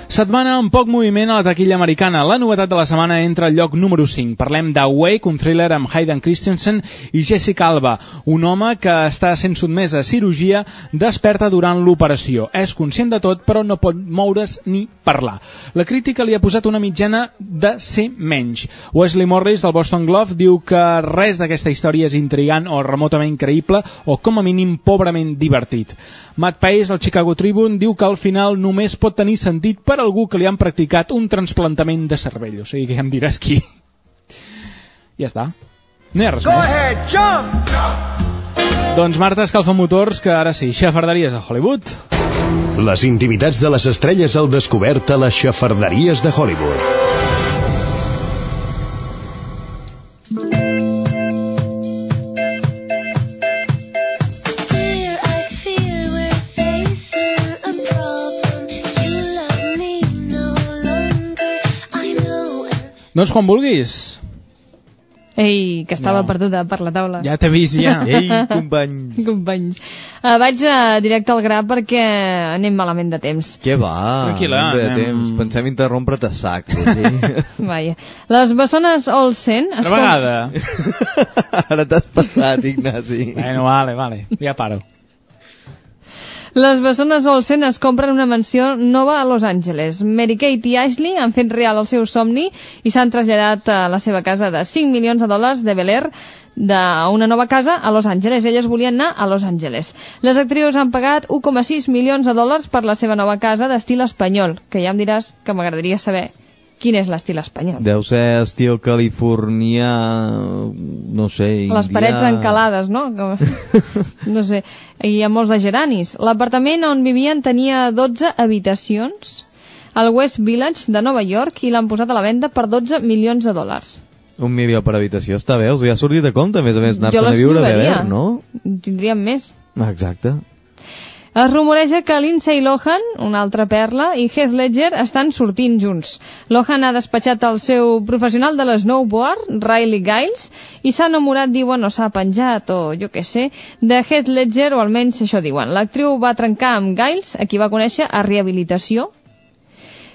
Setmana amb poc moviment a la taquilla americana. La novetat de la setmana entra al lloc número 5. Parlem de Wake, un thriller amb Hayden Christensen i Jessica Alba, un home que està sent sotmès a cirurgia desperta durant l'operació. És conscient de tot, però no pot moure's ni parlar. La crítica li ha posat una mitjana de ser menys. Wesley Morris, del Boston Globe, diu que res d'aquesta història és intrigant o remotament creïble o, com a mínim, pobrament divertit. Matt Pace, del Chicago Tribune, diu que al final només pot tenir sentit per algú que li han practicat un transplantament de cervell. O sigui que ja em diràs qui. Ja està. No hi ha res Go més. ahead, jump. Doncs Marta Escalfa Motors, que ara sí, xafarderies a Hollywood. Les intimitats de les estrelles al descobert a les xafarderies de Hollywood. Doncs quan vulguis. Ei, que estava No. perduda per la taula. Ja t'he vist, ja. Ei, company. Companys. Uh, vaig uh, directe al gra perquè anem malament de temps. Què va? Tranquil·la, Bé, anem- temps. Pensem interrompre't a sac. Vaja. Les bessones Olsen... Una vegada. Ara t'has passat, Ignasi. Bueno, vale, vale. Ja paro. Les bessones Olsen es compren una mansió nova a Los Angeles. Mary Kate i Ashley han fet real el seu somni i s'han traslladat a la seva casa de 5 milions de dòlars de Bel Air d'una nova casa a Los Angeles. Elles volien anar a Los Angeles. Les actrius han pagat 1,6 milions de dòlars per la seva nova casa d'estil espanyol, que ja em diràs que m'agradaria saber quin és l'estil espanyol. Deu ser estil californià, no sé, Les indià. parets encalades, no? No sé. Hi ha molts de geranis. L'apartament on vivien tenia 12 habitacions al West Village de Nova York i l'han posat a la venda per 12 milions de dòlars. Un milió per habitació, està bé, els hi ha sortit de compte, a més a més, anar-se'n a les viure a. Bever, no? Tindríem més. Exacte. Es rumoreja que Lindsay Lohan, una altra perla, i Heath Ledger estan sortint junts. Lohan ha despatxat el seu professional de l'snowboard, Riley Giles, i s'ha enamorat, diuen, o s'ha penjat, o jo què sé, de Heath Ledger, o almenys això diuen. L'actriu va trencar amb Giles, a qui va conèixer a rehabilitació,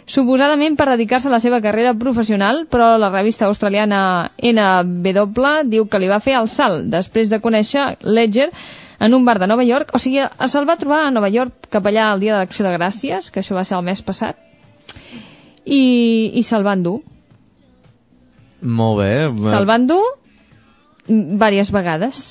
suposadament per dedicar-se a la seva carrera professional, però la revista australiana NW diu que li va fer el salt després de conèixer Ledger en un bar de Nova York, o sigui, se'l va trobar a Nova York cap allà el dia de l'Acció de Gràcies, que això va ser el mes passat, i, i se'l van dur. Molt bé. Se'l van dur diverses vegades.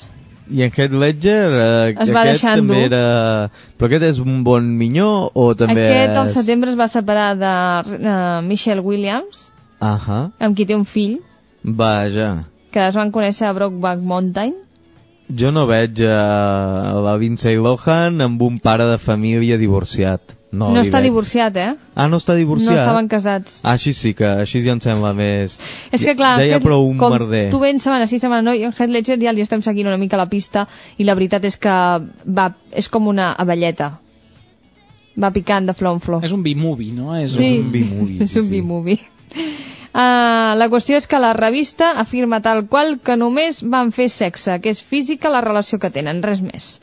I en Heath Ledger, eh, Es va aquest també endur. era... Però aquest és un bon minyó o també Aquest al és... setembre es va separar de uh, Michelle Williams, Ahà, amb qui té un fill, vaja. que es van conèixer a Brokeback Mountain. Jo no veig eh, la Lindsay Lohan amb un pare de família divorciat. No, No, està veig. divorciat, eh? Ah, no està divorciat? No estaven casats. Ah, així sí que, així ja em sembla més... És que clar, ja hi ha Heath- prou un com merder. tu vens setmana sí, setmana no, i en Heath Ledger ja li estem seguint una mica la pista i la veritat és que va, és com una abelleta. Va picant de flor en flor. És un B-movie, no? És Sí, un B-movie. és un B-movie. Uh, la qüestió és que la revista afirma tal qual que només van fer sexe, que és física la relació que tenen, res més.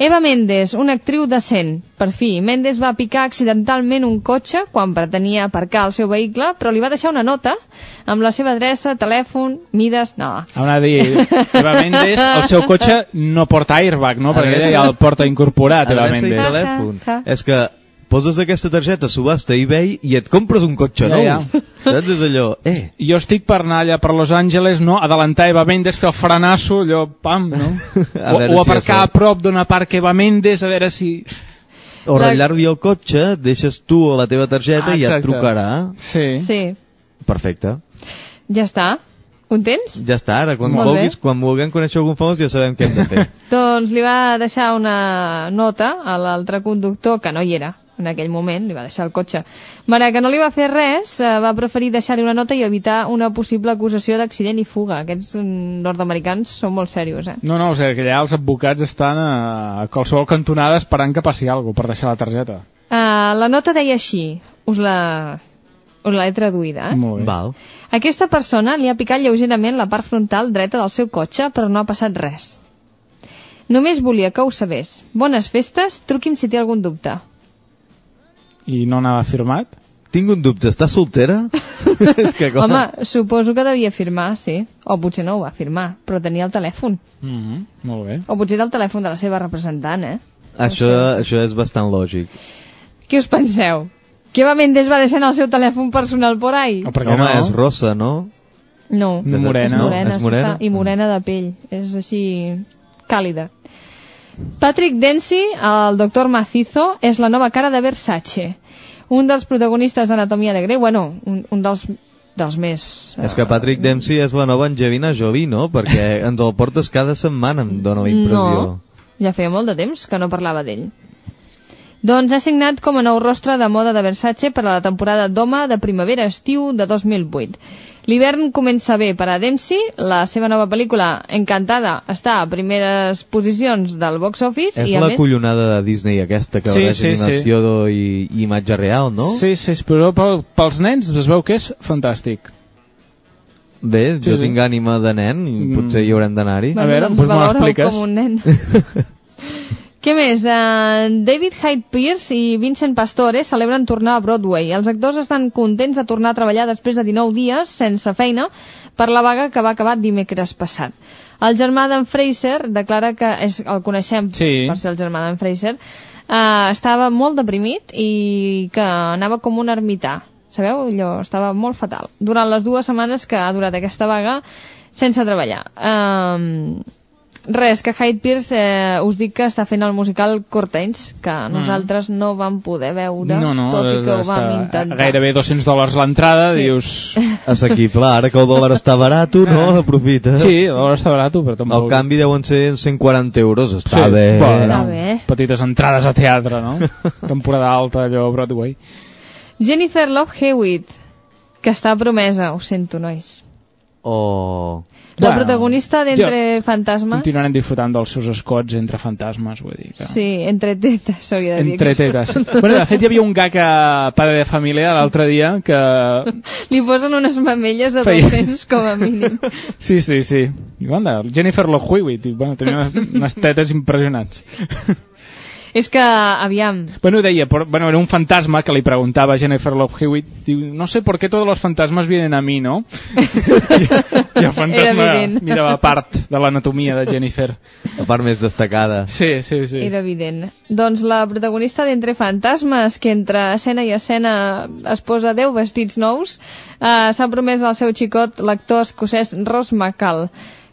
Eva Méndez, una actriu decent. Per fi, Méndez va picar accidentalment un cotxe quan pretenia aparcar el seu vehicle, però li va deixar una nota amb la seva adreça, telèfon, mides... No. Anava a dir, Eva Méndez, el seu cotxe no porta airbag, no? Perquè ja el porta incorporat, Eva Méndez. telèfon. És que poses aquesta targeta a subhasta a eBay i et compres un cotxe Ja, nou. ja. Saps? És allò, eh, Jo estic per anar allà per Los Angeles, no? Adelantar Eva Méndez, fer el frenasso, allò, pam, no? A o, o si aparcar això- a prop d'una parc Eva Méndez, a veure si... o La- ratllar-li el cotxe, deixes tu la teva targeta Ah, i ja et trucarà. Sí. Sí, Perfecte. ja està. Contents? Ja està, ara quan Molt bé. vulguis, quan vulguem conèixer algun famós ja sabem què hem de fer. Doncs li va deixar una nota a l'altre conductor, que no hi era en aquell moment, li va deixar el cotxe. Mare, que no li va fer res, eh, va preferir deixar-li una nota i evitar una possible acusació d'accident i fuga. Aquests mm, nord-americans són molt serios, eh? No, no, o sigui, que allà els advocats estan a, a qualsevol cantonada esperant que passi alguna per deixar la targeta. Uh, la nota deia així, us la, us l'he traduïda, eh? Molt bé. Val. Aquesta persona li ha picat lleugerament la part frontal dreta del seu cotxe, però no ha passat res. Només volia que ho sabés. Bones festes, truqui'm si té algun dubte. I no anava firmat? Tinc un dubte, està soltera? és que clar... Home, suposo que devia firmar, sí. O potser no ho va firmar, però tenia el telèfon. Mm -hmm. Molt bé. O potser era el telèfon de la seva representant, eh? Això, això és bastant lògic. Què us penseu? Que Eva Mendes va deixar el seu telèfon personal por ahí? O per què Home, no? és rossa, no? No, Morena. és morena, És morena? i morena de pell. És així càlida. Patrick Dempsey, el doctor Macizo, és la nova cara de Versace. Un dels protagonistes d'Anatomia de Grey, bueno, un, un dels, dels més... És que Patrick Dempsey és la nova Angelina Jolie, no? Perquè ens el portes cada setmana, em dóna la impressió. No, ja feia molt de temps que no parlava d'ell. Doncs ha signat com a nou rostre de moda de Versace per a la temporada d'home de primavera-estiu de 2008. L'hivern comença bé per a Dempsey, la seva nova pel·lícula Encantada està a primeres posicions del box office És i a la més... collonada de Disney aquesta, que Sí, sí, sí, animació i, i imatge real, no? Sí, sí, però pel, pels nens es veu que és fantàstic. Bé, Sí, jo sí. tinc ànima de nen i Mm. potser hi haurem d'anar-hi. A veure, doncs doncs me l'expliques. com un nen. Què més? Uh, David Hyde Pierce i Vincent Pastore celebren tornar a Broadway. Els actors estan contents de tornar a treballar després de 19 dies sense feina per la vaga que va acabar dimecres passat. El germà d'en Fraser declara que és, el coneixem Sí. per ser el germà d'en Fraser, uh, estava molt deprimit i que anava com un ermità. Sabeu? Allò estava molt fatal. Durant les dues setmanes que ha durat aquesta vaga sense treballar. Um, res, que Hyde Pierce eh, us dic que està fent el musical Cortains, que nosaltres no vam poder veure, Mm. No, no, tot i que ho vam intentar. gairebé 200 dòlars l'entrada, Sí. dius... Assequible, ara que el dòlar està barat, no? Aprofita. Sí, el dòlar està barat, però tampoc... El canvi deuen ser 140 euros, està Sí, bé. bueno, Està bé. Petites entrades a teatre, no? Temporada alta, allò, Broadway. Jennifer Love Hewitt, que està promesa, ho sento, nois. Oh. La Bueno, protagonista d'Entre Fantasmes... Continuarem disfrutant dels seus escots entre fantasmes, vull dir que... Sí, entre tetes, s'hauria de dir. Entre tetes. bueno, de fet, hi havia un gag a Padre de Família l'altre dia que... Li posen unes mamelles de Feia- 200 com a mínim. Sí, sí, sí. I, anda, Jennifer Love Hewitt, i, bueno, tenia unes, unes tetes impressionants. És que, aviam, Bueno, deia, por- bueno, era un fantasma que li preguntava a Jennifer Love Hewitt, diu, no sé por qué todos los fantasmas vienen a mí, ¿no? I el fantasma mirava part de l'anatomia de Jennifer. La part més destacada. Sí, sí, sí. era evident. Doncs la protagonista d'Entre Fantasmes, que entre escena i escena es posa 10 vestits nous, eh, s'ha promès al seu xicot l'actor escocès Ross McCall.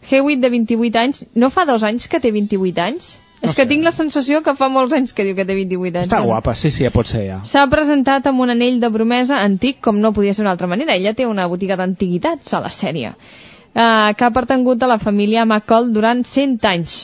Hewitt, de 28 anys, no fa dos anys que té 28 anys? No És que sé. tinc la sensació que fa molts anys que diu que té 28 anys. Està guapa, sí, sí, ja pot ser ja. S'ha presentat amb un anell de promesa antic, com no podia ser d'una altra manera. Ella té una botiga d'antiguitats a la sèrie, eh, que ha pertangut a la família McCall durant 100 anys.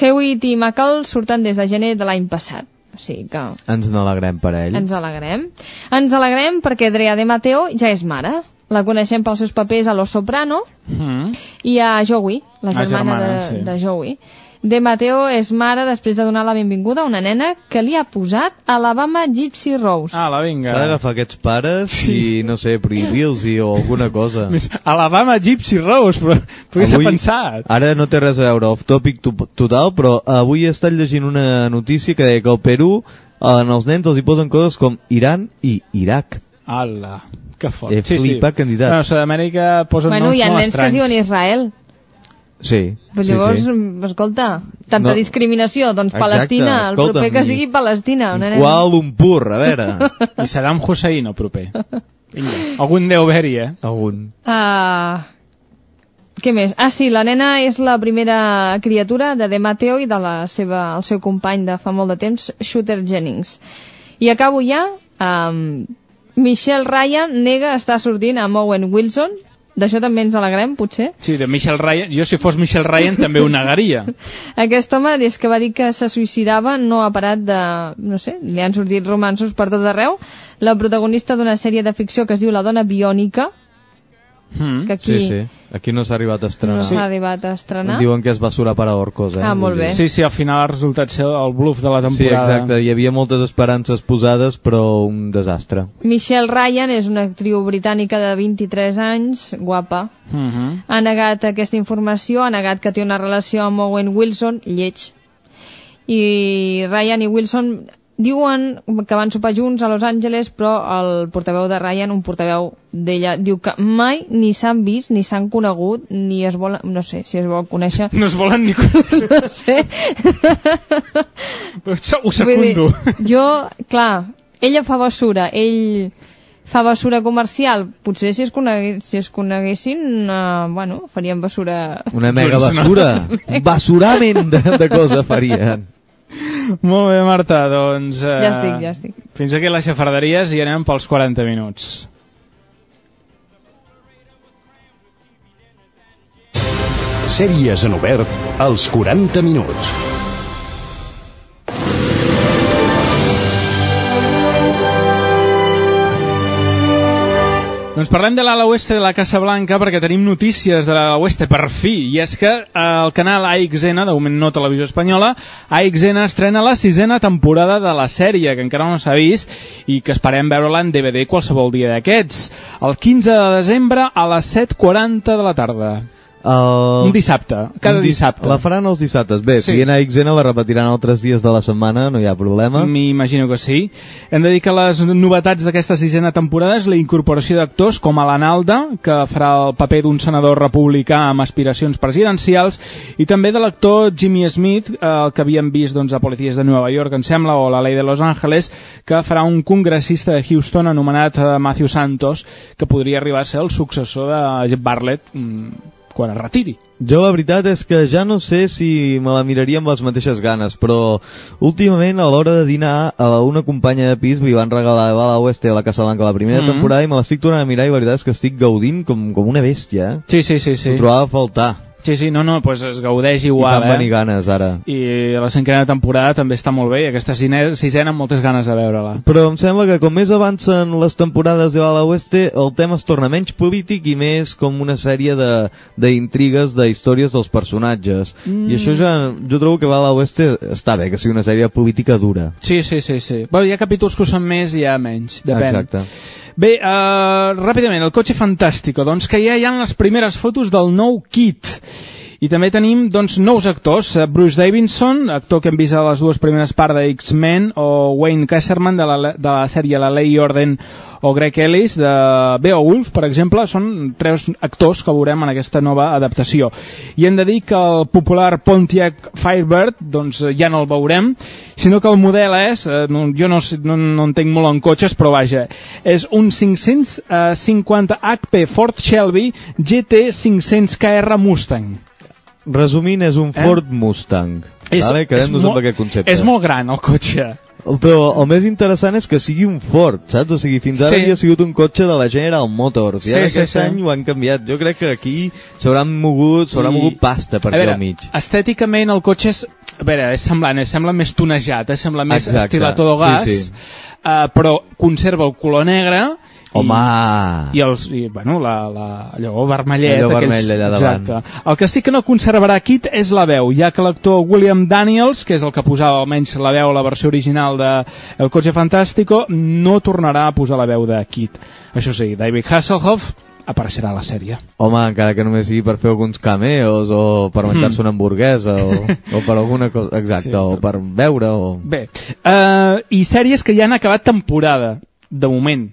Hewitt i McCall surten des de gener de l'any passat. O sigui que Ens n'alegrem per ell. ens alegrem. Ens alegrem perquè Drea de Mateo ja és mare. La coneixem pels seus papers a Los Soprano Mm. i a Joey, la La germana, germana, de, sí. de Joey. De Mateo és mare després de donar la benvinguda a una nena que li ha posat Alabama Gypsy Rose. Ah, la vinga. S'ha d'agafar aquests pares i, no sé, prohibir-los o alguna cosa. Més Alabama Gypsy Rose, però què s'ha pensat? Ara no té res a veure, off topic to total, però avui he estat llegint una notícia que deia que al Perú en els nens els hi posen coses com Iran i Iraq. Ala, que fort. He flipat, candidat. Bueno, a Sud-amèrica posen bueno, noms hi ha molt nens que es estranys. diuen Israel. Sí, Però sí, llavors, sí. mm, escolta, tanta No. discriminació, doncs Exacte, Palestina, el escolta'm, proper que sigui Palestina. Una nena. Kuala Lumpur, a veure. I Saddam Hussein, el proper. Vinga. Algun deu haver-hi, eh? Algun. Ah, què més? Ah, sí, la nena és la primera criatura de De Mateo i de la seva, el seu company de fa molt de temps, Shooter Jennings. I acabo ja. Um, Michelle Ryan nega estar sortint amb Owen Wilson. D'això també ens alegrem, potser. Sí, de Michelle Ryan. Jo, si fos Michelle Ryan, també ho negaria. Aquest home, des que va dir que se suïcidava, no ha parat de... no sé, li han sortit romansos per tot arreu. La protagonista d'una sèrie de ficció que es diu La dona biònica, Mm. que aquí Sí, sí. Aquí no s'ha arribat a estrenar. no s'ha arribat a estrenar. Diuen que es va surar per a Orcos, eh? Ah, molt bé. Sí, sí, al final ha resultat ser el bluff de la Sí, temporada. exacte. Hi havia moltes esperances posades, però un desastre. Michelle Ryan és una actriu britànica de 23 anys, guapa. Mm -hmm. Ha negat aquesta informació, ha negat que té una relació amb Owen Wilson, lleig. I Ryan i Wilson diuen que van sopar junts a Los Angeles, però el portaveu de Ryan, un portaveu d'ella, diu que mai ni s'han vist, ni s'han conegut, ni es volen... No sé si es vol conèixer. No es volen ni... no sé. Ho secundo. dir, jo, clar, ella fa basura, ell fa basura comercial. Potser si es, conegués, si es coneguessin, uh, bueno, farien basura... Una mega Doncs basura. Un basurament de, de cosa farien. Molt bé, Marta, doncs... Eh, Ja estic, ja estic. Fins aquí les xafarderies i anem pels 40 minuts. Sèries en obert als 40 minuts. Doncs parlem de l'ala oeste de la Casa Blanca perquè tenim notícies de l'ala oeste per fi. I és que eh, el canal AXN, de moment no televisió espanyola, AXN estrena la sisena temporada de la sèrie que encara no s'ha vist i que esperem veure-la en DVD qualsevol dia d'aquests. El 15 de desembre a les 7.40 de la tarda Uh, Un dissabte, cada un dis- dissabte. La faran els dissabtes. Bé, Sí. si en AXN la repetiran altres dies de la setmana, no hi ha problema. M'imagino que sí. Hem de dir que les novetats d'aquesta sisena temporada és la incorporació d'actors com Alan Alda, que farà el paper d'un senador republicà amb aspiracions presidencials, i també de l'actor Jimmy Smith, eh, el que havíem vist doncs, a Policies de Nova York, em sembla, o La Ley de Los Angeles, que farà un congressista de Houston anomenat eh, Matthew Santos, que podria arribar a ser el successor de Jeff Bartlett mm, quan es retiri. Jo la veritat és que ja no sé si me la miraria amb les mateixes ganes, però últimament a l'hora de dinar a una companya de pis li van regalar Bala Oeste a la Casa Blanca la primera Mhm. temporada i me l'estic tornant a mirar i la veritat és que estic gaudint com, com una bèstia. Eh? Sí, sí, sí. sí. Ho trobava a faltar. Sí, sí, no, no, pues es gaudeix I igual, fan venir eh? ganes ara. I la cinquena temporada també està molt bé i aquesta sisena, amb moltes ganes de veure-la. Però em sembla que com més avancen les temporades de Bala Oeste, el tema es torna menys polític i més com una sèrie de- d'intrigues, de, històries dels personatges. Mm. I això ja, jo trobo que Bala Oeste està bé, que sigui una sèrie política dura. Sí, sí, sí, sí. Bueno, hi ha capítols que ho són més i hi ha menys, depèn. Exacte. Bé, uh, ràpidament, el cotxe fantàstico, doncs que ja hi ha les primeres fotos del nou kit. I també tenim doncs, nous actors, eh, Bruce Davidson, actor que hem vist a les dues primeres parts de X-Men, o Wayne Kasserman de la, de la sèrie La Ley i Orden, o Greg Ellis de Beowulf, per exemple, són tres actors que veurem en aquesta nova adaptació. I hem de dir que el popular Pontiac Firebird, doncs eh, ja no el veurem, sinó que el model és, eh, no, jo no, no, no entenc molt en cotxes, però vaja, és un 550 HP Ford Shelby GT 500 KR Mustang. Resumint, és un Eh? Ford Mustang. vale? Quedem-nos amb aquest concepte. És molt gran, el cotxe. Però el més interessant és que sigui un Ford, saps? O sigui, fins ara Sí. havia sigut un cotxe de la General Motors, i Sí, ara sí, aquest sí. any ho han canviat. Jo crec que aquí s'hauran mogut, s'haurà I- mogut pasta per a aquí veure, al mig. Estèticament el cotxe és, a veure, és semblant, eh? sembla més tonejat, eh? sembla més Exacte, estil a todo sí, gas, sí. eh, però conserva el color negre Home! i, els, i bueno, la, la, allò vermellet Allò aquells- vermell allà davant. Exacte. el que sí que no conservarà Kit és la veu ja que l'actor William Daniels que és el que posava almenys la veu a la versió original de El cotxe fantàstico no tornarà a posar la veu de Kit això sí, David Hasselhoff apareixerà a la sèrie Home, encara que només sigui per fer alguns cameos o per menjar-se Mm. una hamburguesa o, o per alguna cosa, exacte, Sí, o per veure o... Bé, uh, i sèries que ja han acabat temporada, de moment.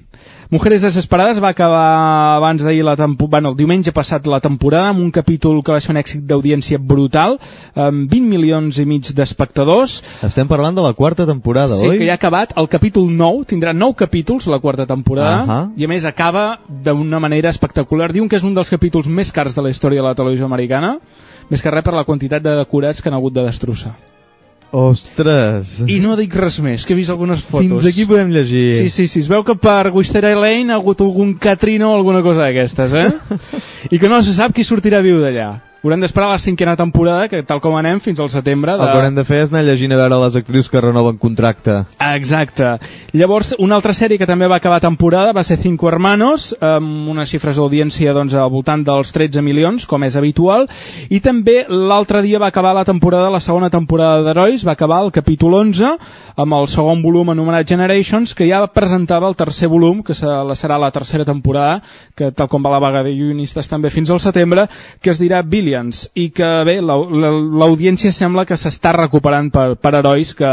Mujeres Desesperades va acabar abans d'ahir la temporada, bueno, el diumenge passat la temporada amb un capítol que va ser un èxit d'audiència brutal, amb 20 milions i mig d'espectadors. Estem parlant de la quarta temporada, Sí, oi? que ja ha acabat el capítol 9, tindrà 9 capítols la quarta temporada, Ahà. i a més acaba d'una manera espectacular. Diuen que és un dels capítols més cars de la història de la televisió americana, més que res per la quantitat de decorats que han hagut de destrossar. Ostres! I no dic res més, que he vist algunes fotos. Fins aquí podem llegir. Sí, sí, sí. Es veu que per Wisteria Lane ha hagut algun Catrino o alguna cosa d'aquestes, eh? I que no se sap qui sortirà viu d'allà. Haurem d'esperar la cinquena temporada, que tal com anem, fins al setembre. El que haurem de fer és anar llegint a veure les actrius que renoven contracte. Exacte. Llavors, una altra sèrie que també va acabar temporada va ser Cinco Hermanos, amb unes xifres d'audiència doncs, al voltant dels 13 milions, com és habitual, i també l'altre dia va acabar la temporada, la segona temporada d'Herois, va acabar el capítol 11, amb el segon volum anomenat Generations, que ja presentava el tercer volum, que serà la tercera temporada, que tal com va la vaga de guionistes també fins al setembre, que es dirà Billions, i que bé, la- la- l'audiència sembla que s'està recuperant per, per Herois, que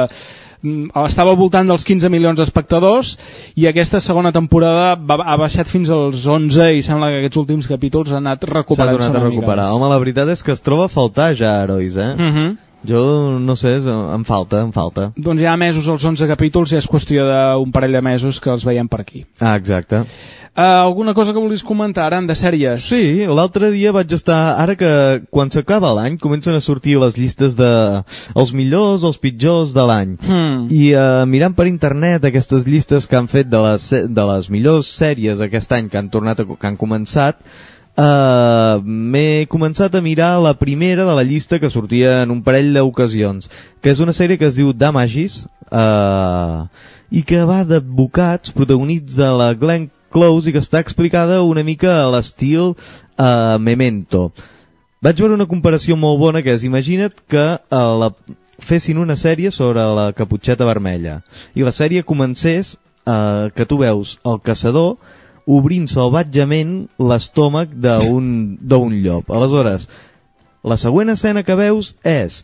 mm, estava al voltant dels 15 milions d'espectadors i aquesta segona temporada va, ha baixat fins als 11 i sembla que aquests últims capítols han anat recuperant-se tornat a una recuperar. mica. Home, la veritat és que es troba a faltar ja Herois, eh? Mm -hmm. Jo no sé, em falta, em falta. Doncs ja mesos els 11 capítols ja és qüestió d'un parell de mesos que els veiem per aquí. Ah, exacte. Uh, alguna cosa que vulguis comentar, Aram, de sèries? Sí, l'altre dia vaig estar... Ara que quan s'acaba l'any comencen a sortir les llistes de els millors, els pitjors de l'any. Hmm. I eh, mirant per internet aquestes llistes que han fet de les, de les millors sèries aquest any que han tornat a, que han començat, Uh, m'he començat a mirar la primera de la llista que sortia en un parell d'ocasions, que és una sèrie que es diu Damagis, uh, i que va d'advocats, protagonitza la Glenn Close i que està explicada una mica a l'estil uh, Memento. Vaig veure una comparació molt bona que és, imagina't que uh, la, fessin una sèrie sobre la caputxeta vermella i la sèrie comencés uh, que tu veus el caçador obrint salvatgement l'estómac d'un llop. Aleshores, la següent escena que veus és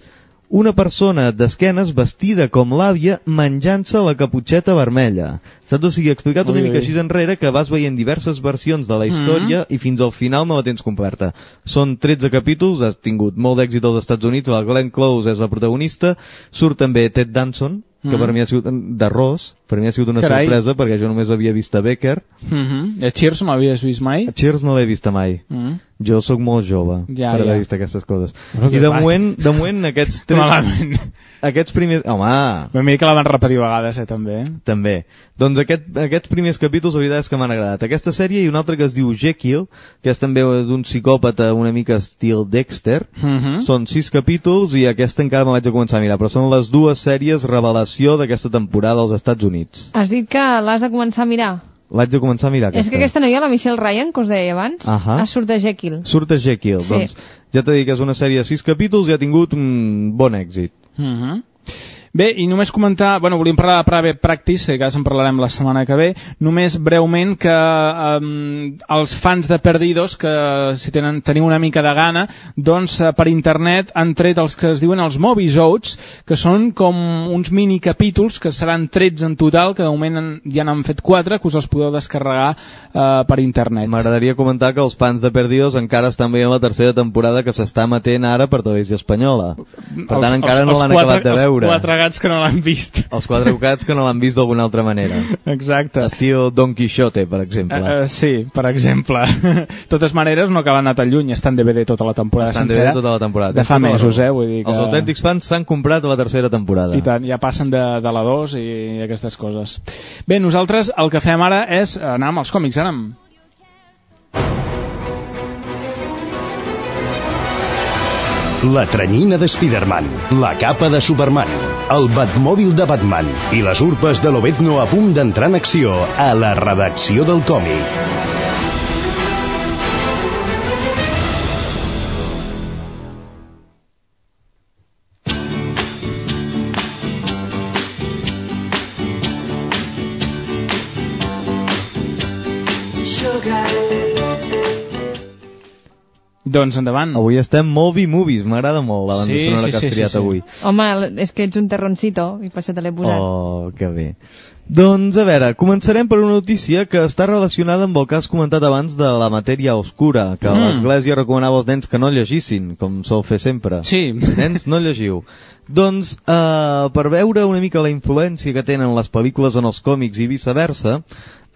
una persona d'esquenes vestida com l'àvia menjant-se la caputxeta vermella. Saps? O sigui, explicat una Ui, mica ui. així enrere que vas veient diverses versions de la història i fins al final no la tens completa. Són 13 capítols, has tingut molt d'èxit als Estats Units, la Glenn Close és la protagonista, surt també Ted Danson, que Mhm. per mi ha sigut de Ross, per mi ha sigut una Carai. sorpresa perquè jo només havia vist a Becker. Mm -hmm. A Cheers no l'havies vist mai? Cheers no l'he vist mai. Mm. Jo sóc molt jove Ja, per haver ja. vist aquestes coses. Però I de moment, de moment aquests Malament. aquests primers... Home, A mi que la van repetir a vegades, eh, també. també. Doncs aquest, aquests primers capítols la veritat és que m'han agradat. Aquesta sèrie i una altra que es diu Jekyll, que és també d'un psicòpata una mica estil Dexter. Mm -hmm. Són sis capítols i aquesta encara me vaig a començar a mirar, però són les dues sèries revelació d'aquesta temporada als Estats Units. Has dit que l'has de començar a mirar. L'haig de començar a mirar, És que aquesta noia, la Michelle Ryan, que us deia abans, Ahà. ah, surt de Jekyll. Surt a Jekyll, Sí. doncs ja t'he dit que és una sèrie de sis capítols i ha tingut un bon èxit. Uh -huh. Bé, i només comentar, bueno, volíem parlar de Private Practice, que en parlarem la setmana que ve, només breument que um, els fans de Perdidos, que si tenen, teniu una mica de gana, doncs eh, per internet han tret els que es diuen els Mobisodes, que són com uns mini capítols, que seran 13 en total, que de moment en, ja n'han fet 4, que us els podeu descarregar eh, per internet. M'agradaria comentar que els fans de Perdidos encara estan veient la tercera temporada que s'està emetent ara per Televisió Espanyola. Per tant, encara no l'han acabat de veure. Els quatre gats que no l'han vist. Els quatre gats que no l'han vist d'alguna altra manera. Exacte. Estil Don Quixote, per exemple. Uh, uh, sí, per exemple. De totes maneres, no cal anar tan lluny, està en DVD tota la temporada Estan sencera. DVD tota la temporada. De fa tota mesos, eh? Vull dir que... Els autèntics fans s'han comprat la tercera temporada. I tant, ja passen de, de la 2 i aquestes coses. Bé, nosaltres el que fem ara és anar amb els còmics, anem. La tranyina de Spider-Man, la capa de Superman, el Batmòbil de Batman i les urpes de Lobezno a punt d'entrar en acció a la redacció del còmic. Doncs endavant. Avui estem Movie Movies, m'agrada molt la banda Sí, sonora sí, que has sí, triat sí, sí. avui. Home, és que ets un terroncito, i per això te l'he posat. Oh, que bé. Doncs, a veure, començarem per una notícia que està relacionada amb el que has comentat abans de la matèria oscura, que Mm. l'Església recomanava als nens que no llegissin, com sol fer sempre. Sí. Nens, no llegiu. Doncs, eh, per veure una mica la influència que tenen les pel·lícules en els còmics i viceversa,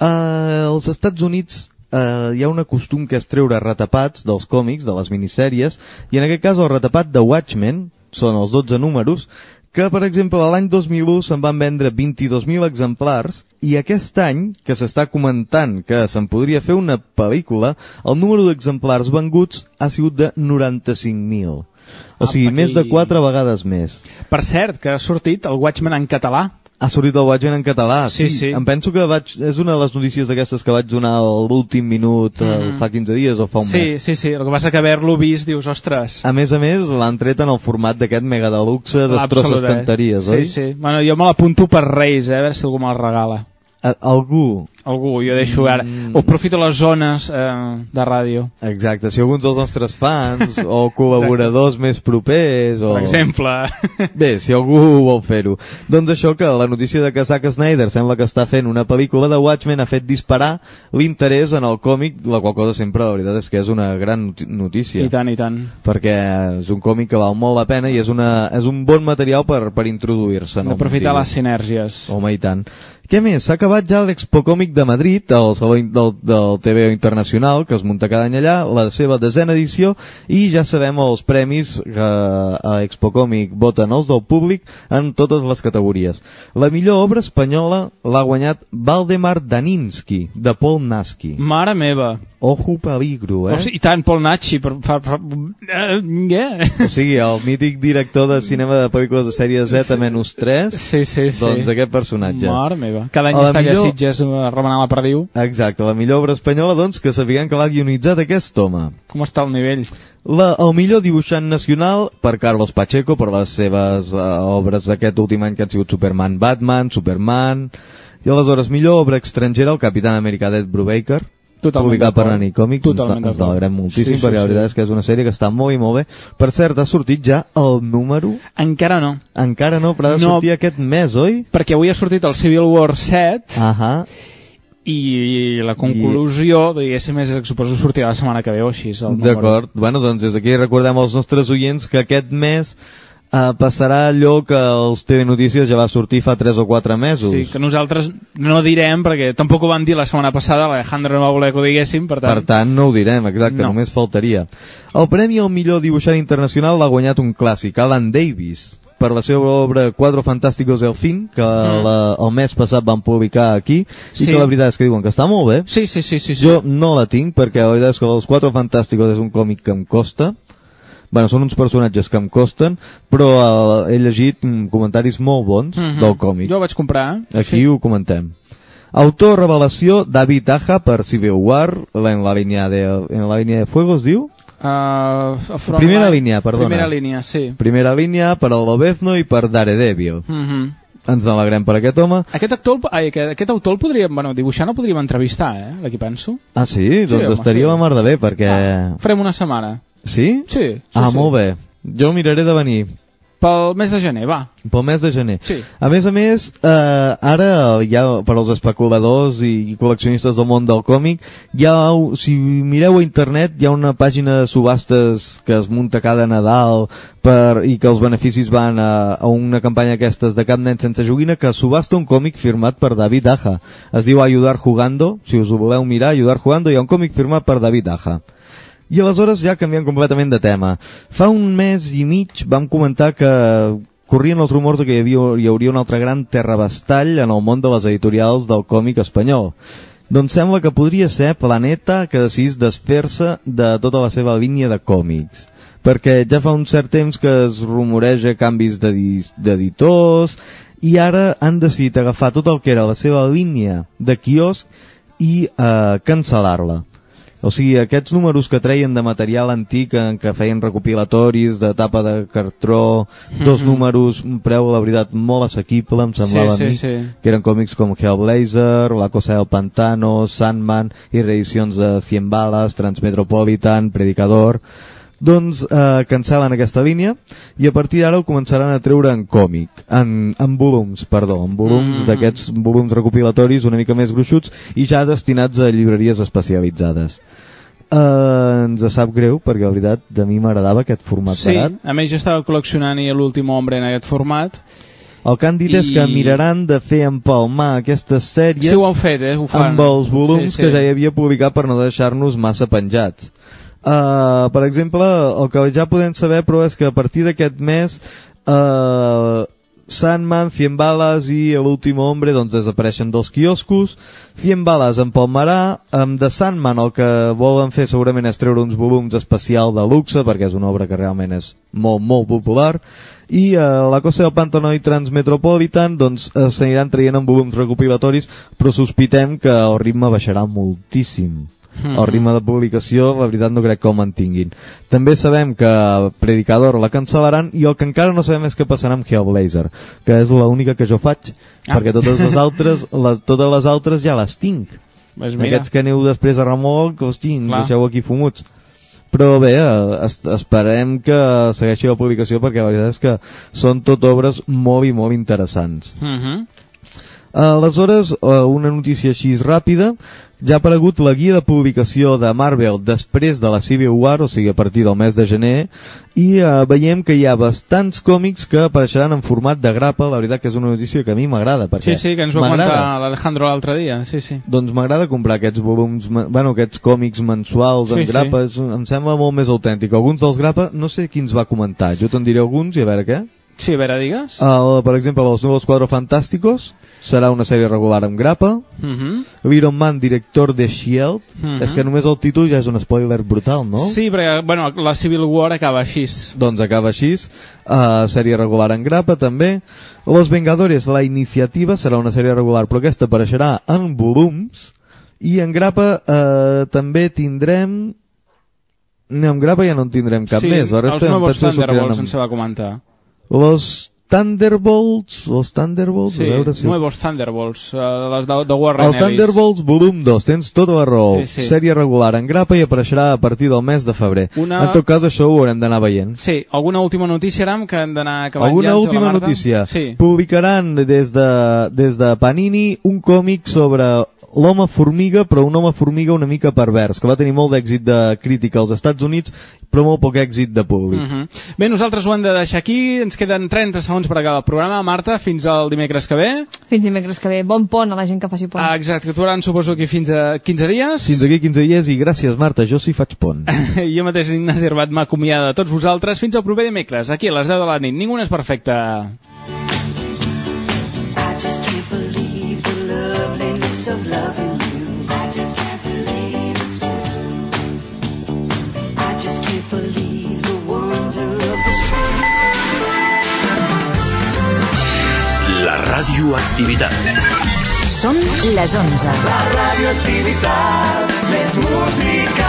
eh, als Estats Units eh, hi ha un costum que és treure retapats dels còmics, de les minissèries, i en aquest cas el retapat de Watchmen, són els 12 números, que per exemple l'any 2001 se'n van vendre 22.000 exemplars i aquest any, que s'està comentant que se'n podria fer una pel·lícula, el número d'exemplars venguts ha sigut de 95.000. O sigui, Apa, més de aquí- 4 vegades més. Per cert, que ha sortit el Watchmen en català. Ha sortit el Watchmen en català, Sí, sí. sí. Em penso que vaig, és una de les notícies d'aquestes que vaig donar a l'últim minut eh, Mhm. fa 15 dies o fa un Sí, mes. sí, sí. El que passa que haver-lo vist dius, ostres... A més a més, l'han tret en el format d'aquest mega deluxe destrosses Absolut, eh? estanteries, sí, oi? Sí, Bueno, jo me l'apunto per Reis, eh? a veure si algú me'l regala. A, algú. Algú, jo deixo ara. Mm. Aprofito les zones eh, de ràdio. Exacte, si alguns dels nostres fans o col·laboradors més propers o... Per exemple. Bé, si algú vol fer-ho. Doncs això que la notícia de que Zack Snyder sembla que està fent una pel·lícula de Watchmen ha fet disparar l'interès en el còmic, la qual cosa sempre la veritat és que és una gran notícia. I tant, i tant. perquè és un còmic que val molt la pena i és, una, és un bon material per, per introduir-se. D'aprofitar mundillo. les sinergies. Home, i tant. Què més? S'ha acabat ja l'Expo Còmic de Madrid, el Saló del, del TVO Internacional, que es munta cada any allà, la seva desena edició, i ja sabem els premis que a Expo Còmic voten els del públic en totes les categories. La millor obra espanyola l'ha guanyat Valdemar Daninsky, de Paul Nasky. Mare meva. Ojo peligro, eh? O sigui, I tant, Paul Nachi. Per, per, per, eh, yeah. O sigui, el mític director de cinema de pel·lícules de sèrie Z-3, Sí, sí, sí. doncs aquest personatge. Mare meva. Cada any està millor- a Sitges eh, remenant la perdiu. Exacte, la millor obra espanyola, doncs, que sapiguem que l'ha guionitzat aquest home. Com està el nivell? La, el millor dibuixant nacional per Carlos Pacheco, per les seves uh, obres d'aquest últim any que han sigut Superman Batman, Superman... I aleshores, millor obra estrangera, el Capitán Amèrica d'Ed Brubaker, Totalment publicat per. Nani Comics, ens, Totalment ens alegrem moltíssim, Sí, sí, perquè la sí. veritat és que és una sèrie que està molt i molt bé. Per cert, ha sortit ja el número... Encara no. Encara no, però ha de No. sortir aquest mes, oi? Perquè avui ha sortit el Civil War 7 Ahà. i la conclusió, diguéssim, és que suposo sortirà la setmana que ve o així. D'acord. Bueno, doncs des d'aquí recordem als nostres oients que aquest mes eh, passarà allò que els TV Notícies ja va sortir fa 3 o 4 mesos. Sí, que nosaltres no direm, perquè tampoc ho van dir la setmana passada, l'Alejandro no va voler que ho diguéssim, per tant... Per tant, no ho direm, exacte, No. només faltaria. El Premi al millor dibuixant internacional l'ha guanyat un clàssic, Alan Davis, per la seva obra Cuatro Fantásticos del Fin, que Mm. la, el mes passat van publicar aquí, Sí. i que la veritat és que diuen que està molt bé. Sí, sí, sí, sí, sí. Jo no la tinc, perquè la veritat és que els Cuatro Fantásticos és un còmic que em costa, bueno, són uns personatges que em costen, però eh, he llegit mm, comentaris molt bons Mhm. del còmic. Jo vaig comprar. Aquí ho comentem. Autor revelació David Aja per Civil War en la línia de, en la línia de fuego es diu? Uh, Primera line. línia, perdona. Primera línia, sí. Primera línia per al Lobezno i per Daredevil. Mhm. Ens n'alegrem per aquest home. Aquest, actor, ai, aquest, aquest autor el podríem, bueno, dibuixant el podríem entrevistar, eh, aquí penso. Ah, sí? Doncs home, estaria sí. la mar de bé, perquè... Farem una setmana. Sí? Sí, sí, ah, sí. molt bé. Jo miraré de venir Pel mes de gener, va. pel mes de gener. Sí. A més a més, eh, ara ja per als especuladors i col·leccionistes del món del còmic, ha, si mireu a internet, hi ha una pàgina de subhastes que es munta cada Nadal per, i que els beneficis van a, a una campanya aquestes de cap nen sense joguina que subhasta un còmic firmat per David Aja. Es diu Ayudar Jugando, si us ho voleu mirar, Ayudar Jugando, hi ha un còmic firmat per David Aja. I aleshores ja canviem completament de tema. Fa un mes i mig vam comentar que corrien els rumors que hi, havia, hi hauria un altre gran terrabastall en el món de les editorials del còmic espanyol. Doncs sembla que podria ser Planeta que decidís desfer-se de tota la seva línia de còmics. Perquè ja fa un cert temps que es rumoreja canvis d'edi- d'editors i ara han decidit agafar tot el que era la seva línia de quiosc i eh, cancel·lar-la. O sigui, aquests números que treien de material antic en què feien recopilatoris de tapa de cartró, dos Mhm. números, un preu, la veritat, molt assequible, em semblava Sí, a mi, sí, sí. que eren còmics com Hellblazer, La Cosa del Pantano, Sandman, i reedicions de Cien Balas, Transmetropolitan, Predicador... Doncs eh, cancel·len aquesta línia i a partir d'ara ho començaran a treure en còmic, en, en volums, perdó, en volums Mm. d'aquests volums recopilatoris una mica més gruixuts i ja destinats a llibreries especialitzades. Eh, ens sap greu perquè la veritat de mi m'agradava aquest format Sí, barat. a més jo estava col·leccionant i l'últim hombre en aquest format. El que han dit I- és que miraran de fer empalmar aquestes sèries Sí, ho han fet, eh? Ho fan. amb els volums Sí, sí. que ja hi havia publicat per no deixar-nos massa penjats. Uh, per exemple, el que ja podem saber però és que a partir d'aquest mes uh, Sandman, Cien Balas i l'últim hombre doncs desapareixen dels quioscos. Cien Balas empalmarà amb The Sandman el que volen fer segurament és treure uns volums especial de luxe perquè és una obra que realment és molt, molt popular. I eh, la cosa del Pantano i Transmetropolitan doncs eh, s'aniran traient en volums recopilatoris però sospitem que el ritme baixarà moltíssim Mhm. el ritme de publicació la veritat no crec que el mantinguin també sabem que Predicador la cancel·laran i el que encara no sabem és què passarà amb Hellblazer que és l'única que jo faig Ah. perquè totes les altres les, totes les altres ja les tinc Pues mira. aquests que aneu després a remolc hosti, ens deixeu aquí fumuts però bé, es, esperem que segueixi la publicació perquè la veritat és que són tot obres molt i molt interessants Mhm. Aleshores, eh, una notícia així ràpida, ja ha aparegut la guia de publicació de Marvel després de la Civil War, o sigui a partir del mes de gener, i eh, veiem que hi ha bastants còmics que apareixeran en format de grapa, la veritat que és una notícia que a mi m'agrada, Sí, sí, que ens ho va comentar l'Alejandro l'altre dia, sí, sí. Doncs m'agrada comprar aquests volums, bueno, aquests còmics mensuals Sí, en sí. grapa, és, em sembla molt més autèntic. Alguns dels grapa, no sé quins va comentar, jo te'n diré alguns i a veure què. Sí, a veure, digues. El, per exemple, Els Nuevos Cuadros Fantásticos serà una sèrie regular amb grapa. Mhm. L'Iron Man, director de S.H.I.E.L.D. Mhm. És que només el títol ja és un spoiler brutal, no? Sí, perquè, bueno, la Civil War acaba així. Doncs acaba així. Uh, sèrie regular en grapa, també. Los Vengadores, la iniciativa, serà una sèrie regular, però aquesta apareixerà en volums. I en grapa uh, també tindrem... No, en grapa ja no en tindrem cap sí, més. La resta els sortiran Thunderbolts en- ens va comentar. Los Thunderbolts, els Thunderbolts, Sí, a veure si... Nuevos Thunderbolts, uh, les de, de Warren Els Ellis. Thunderbolts volum 2, tens tota la raó. Sí, sí. Sèrie regular en grapa i apareixerà a partir del mes de febrer. Una- En tot cas, això ho haurem d'anar veient. Sí, alguna última notícia, Aram, que hem d'anar acabant Alguna ja? última notícia. Sí. Publicaran des de, des de Panini un còmic sobre l'home formiga, però un home formiga una mica pervers, que va tenir molt d'èxit de crítica als Estats Units, però molt poc èxit de públic. Mhm. Bé, nosaltres ho hem de deixar aquí, ens queden 30 segons per acabar el programa. Marta, fins al dimecres que ve. Fins dimecres que ve. Bon pont a la gent que faci pont. Ah, exacte, que tu ara suposo aquí fins a 15 dies. Fins aquí 15 dies i gràcies, Marta, jo sí faig pont. jo mateix, Ignasi Herbat, m'acomiada de tots vosaltres. Fins al proper dimecres, aquí a les 10 de la nit. Ningú no és perfecte. I just can't believe of loving you. I just can't believe it's true. I just can't believe the wonder of this La radioactivitat. Són les 11. La radioactivitat més musical.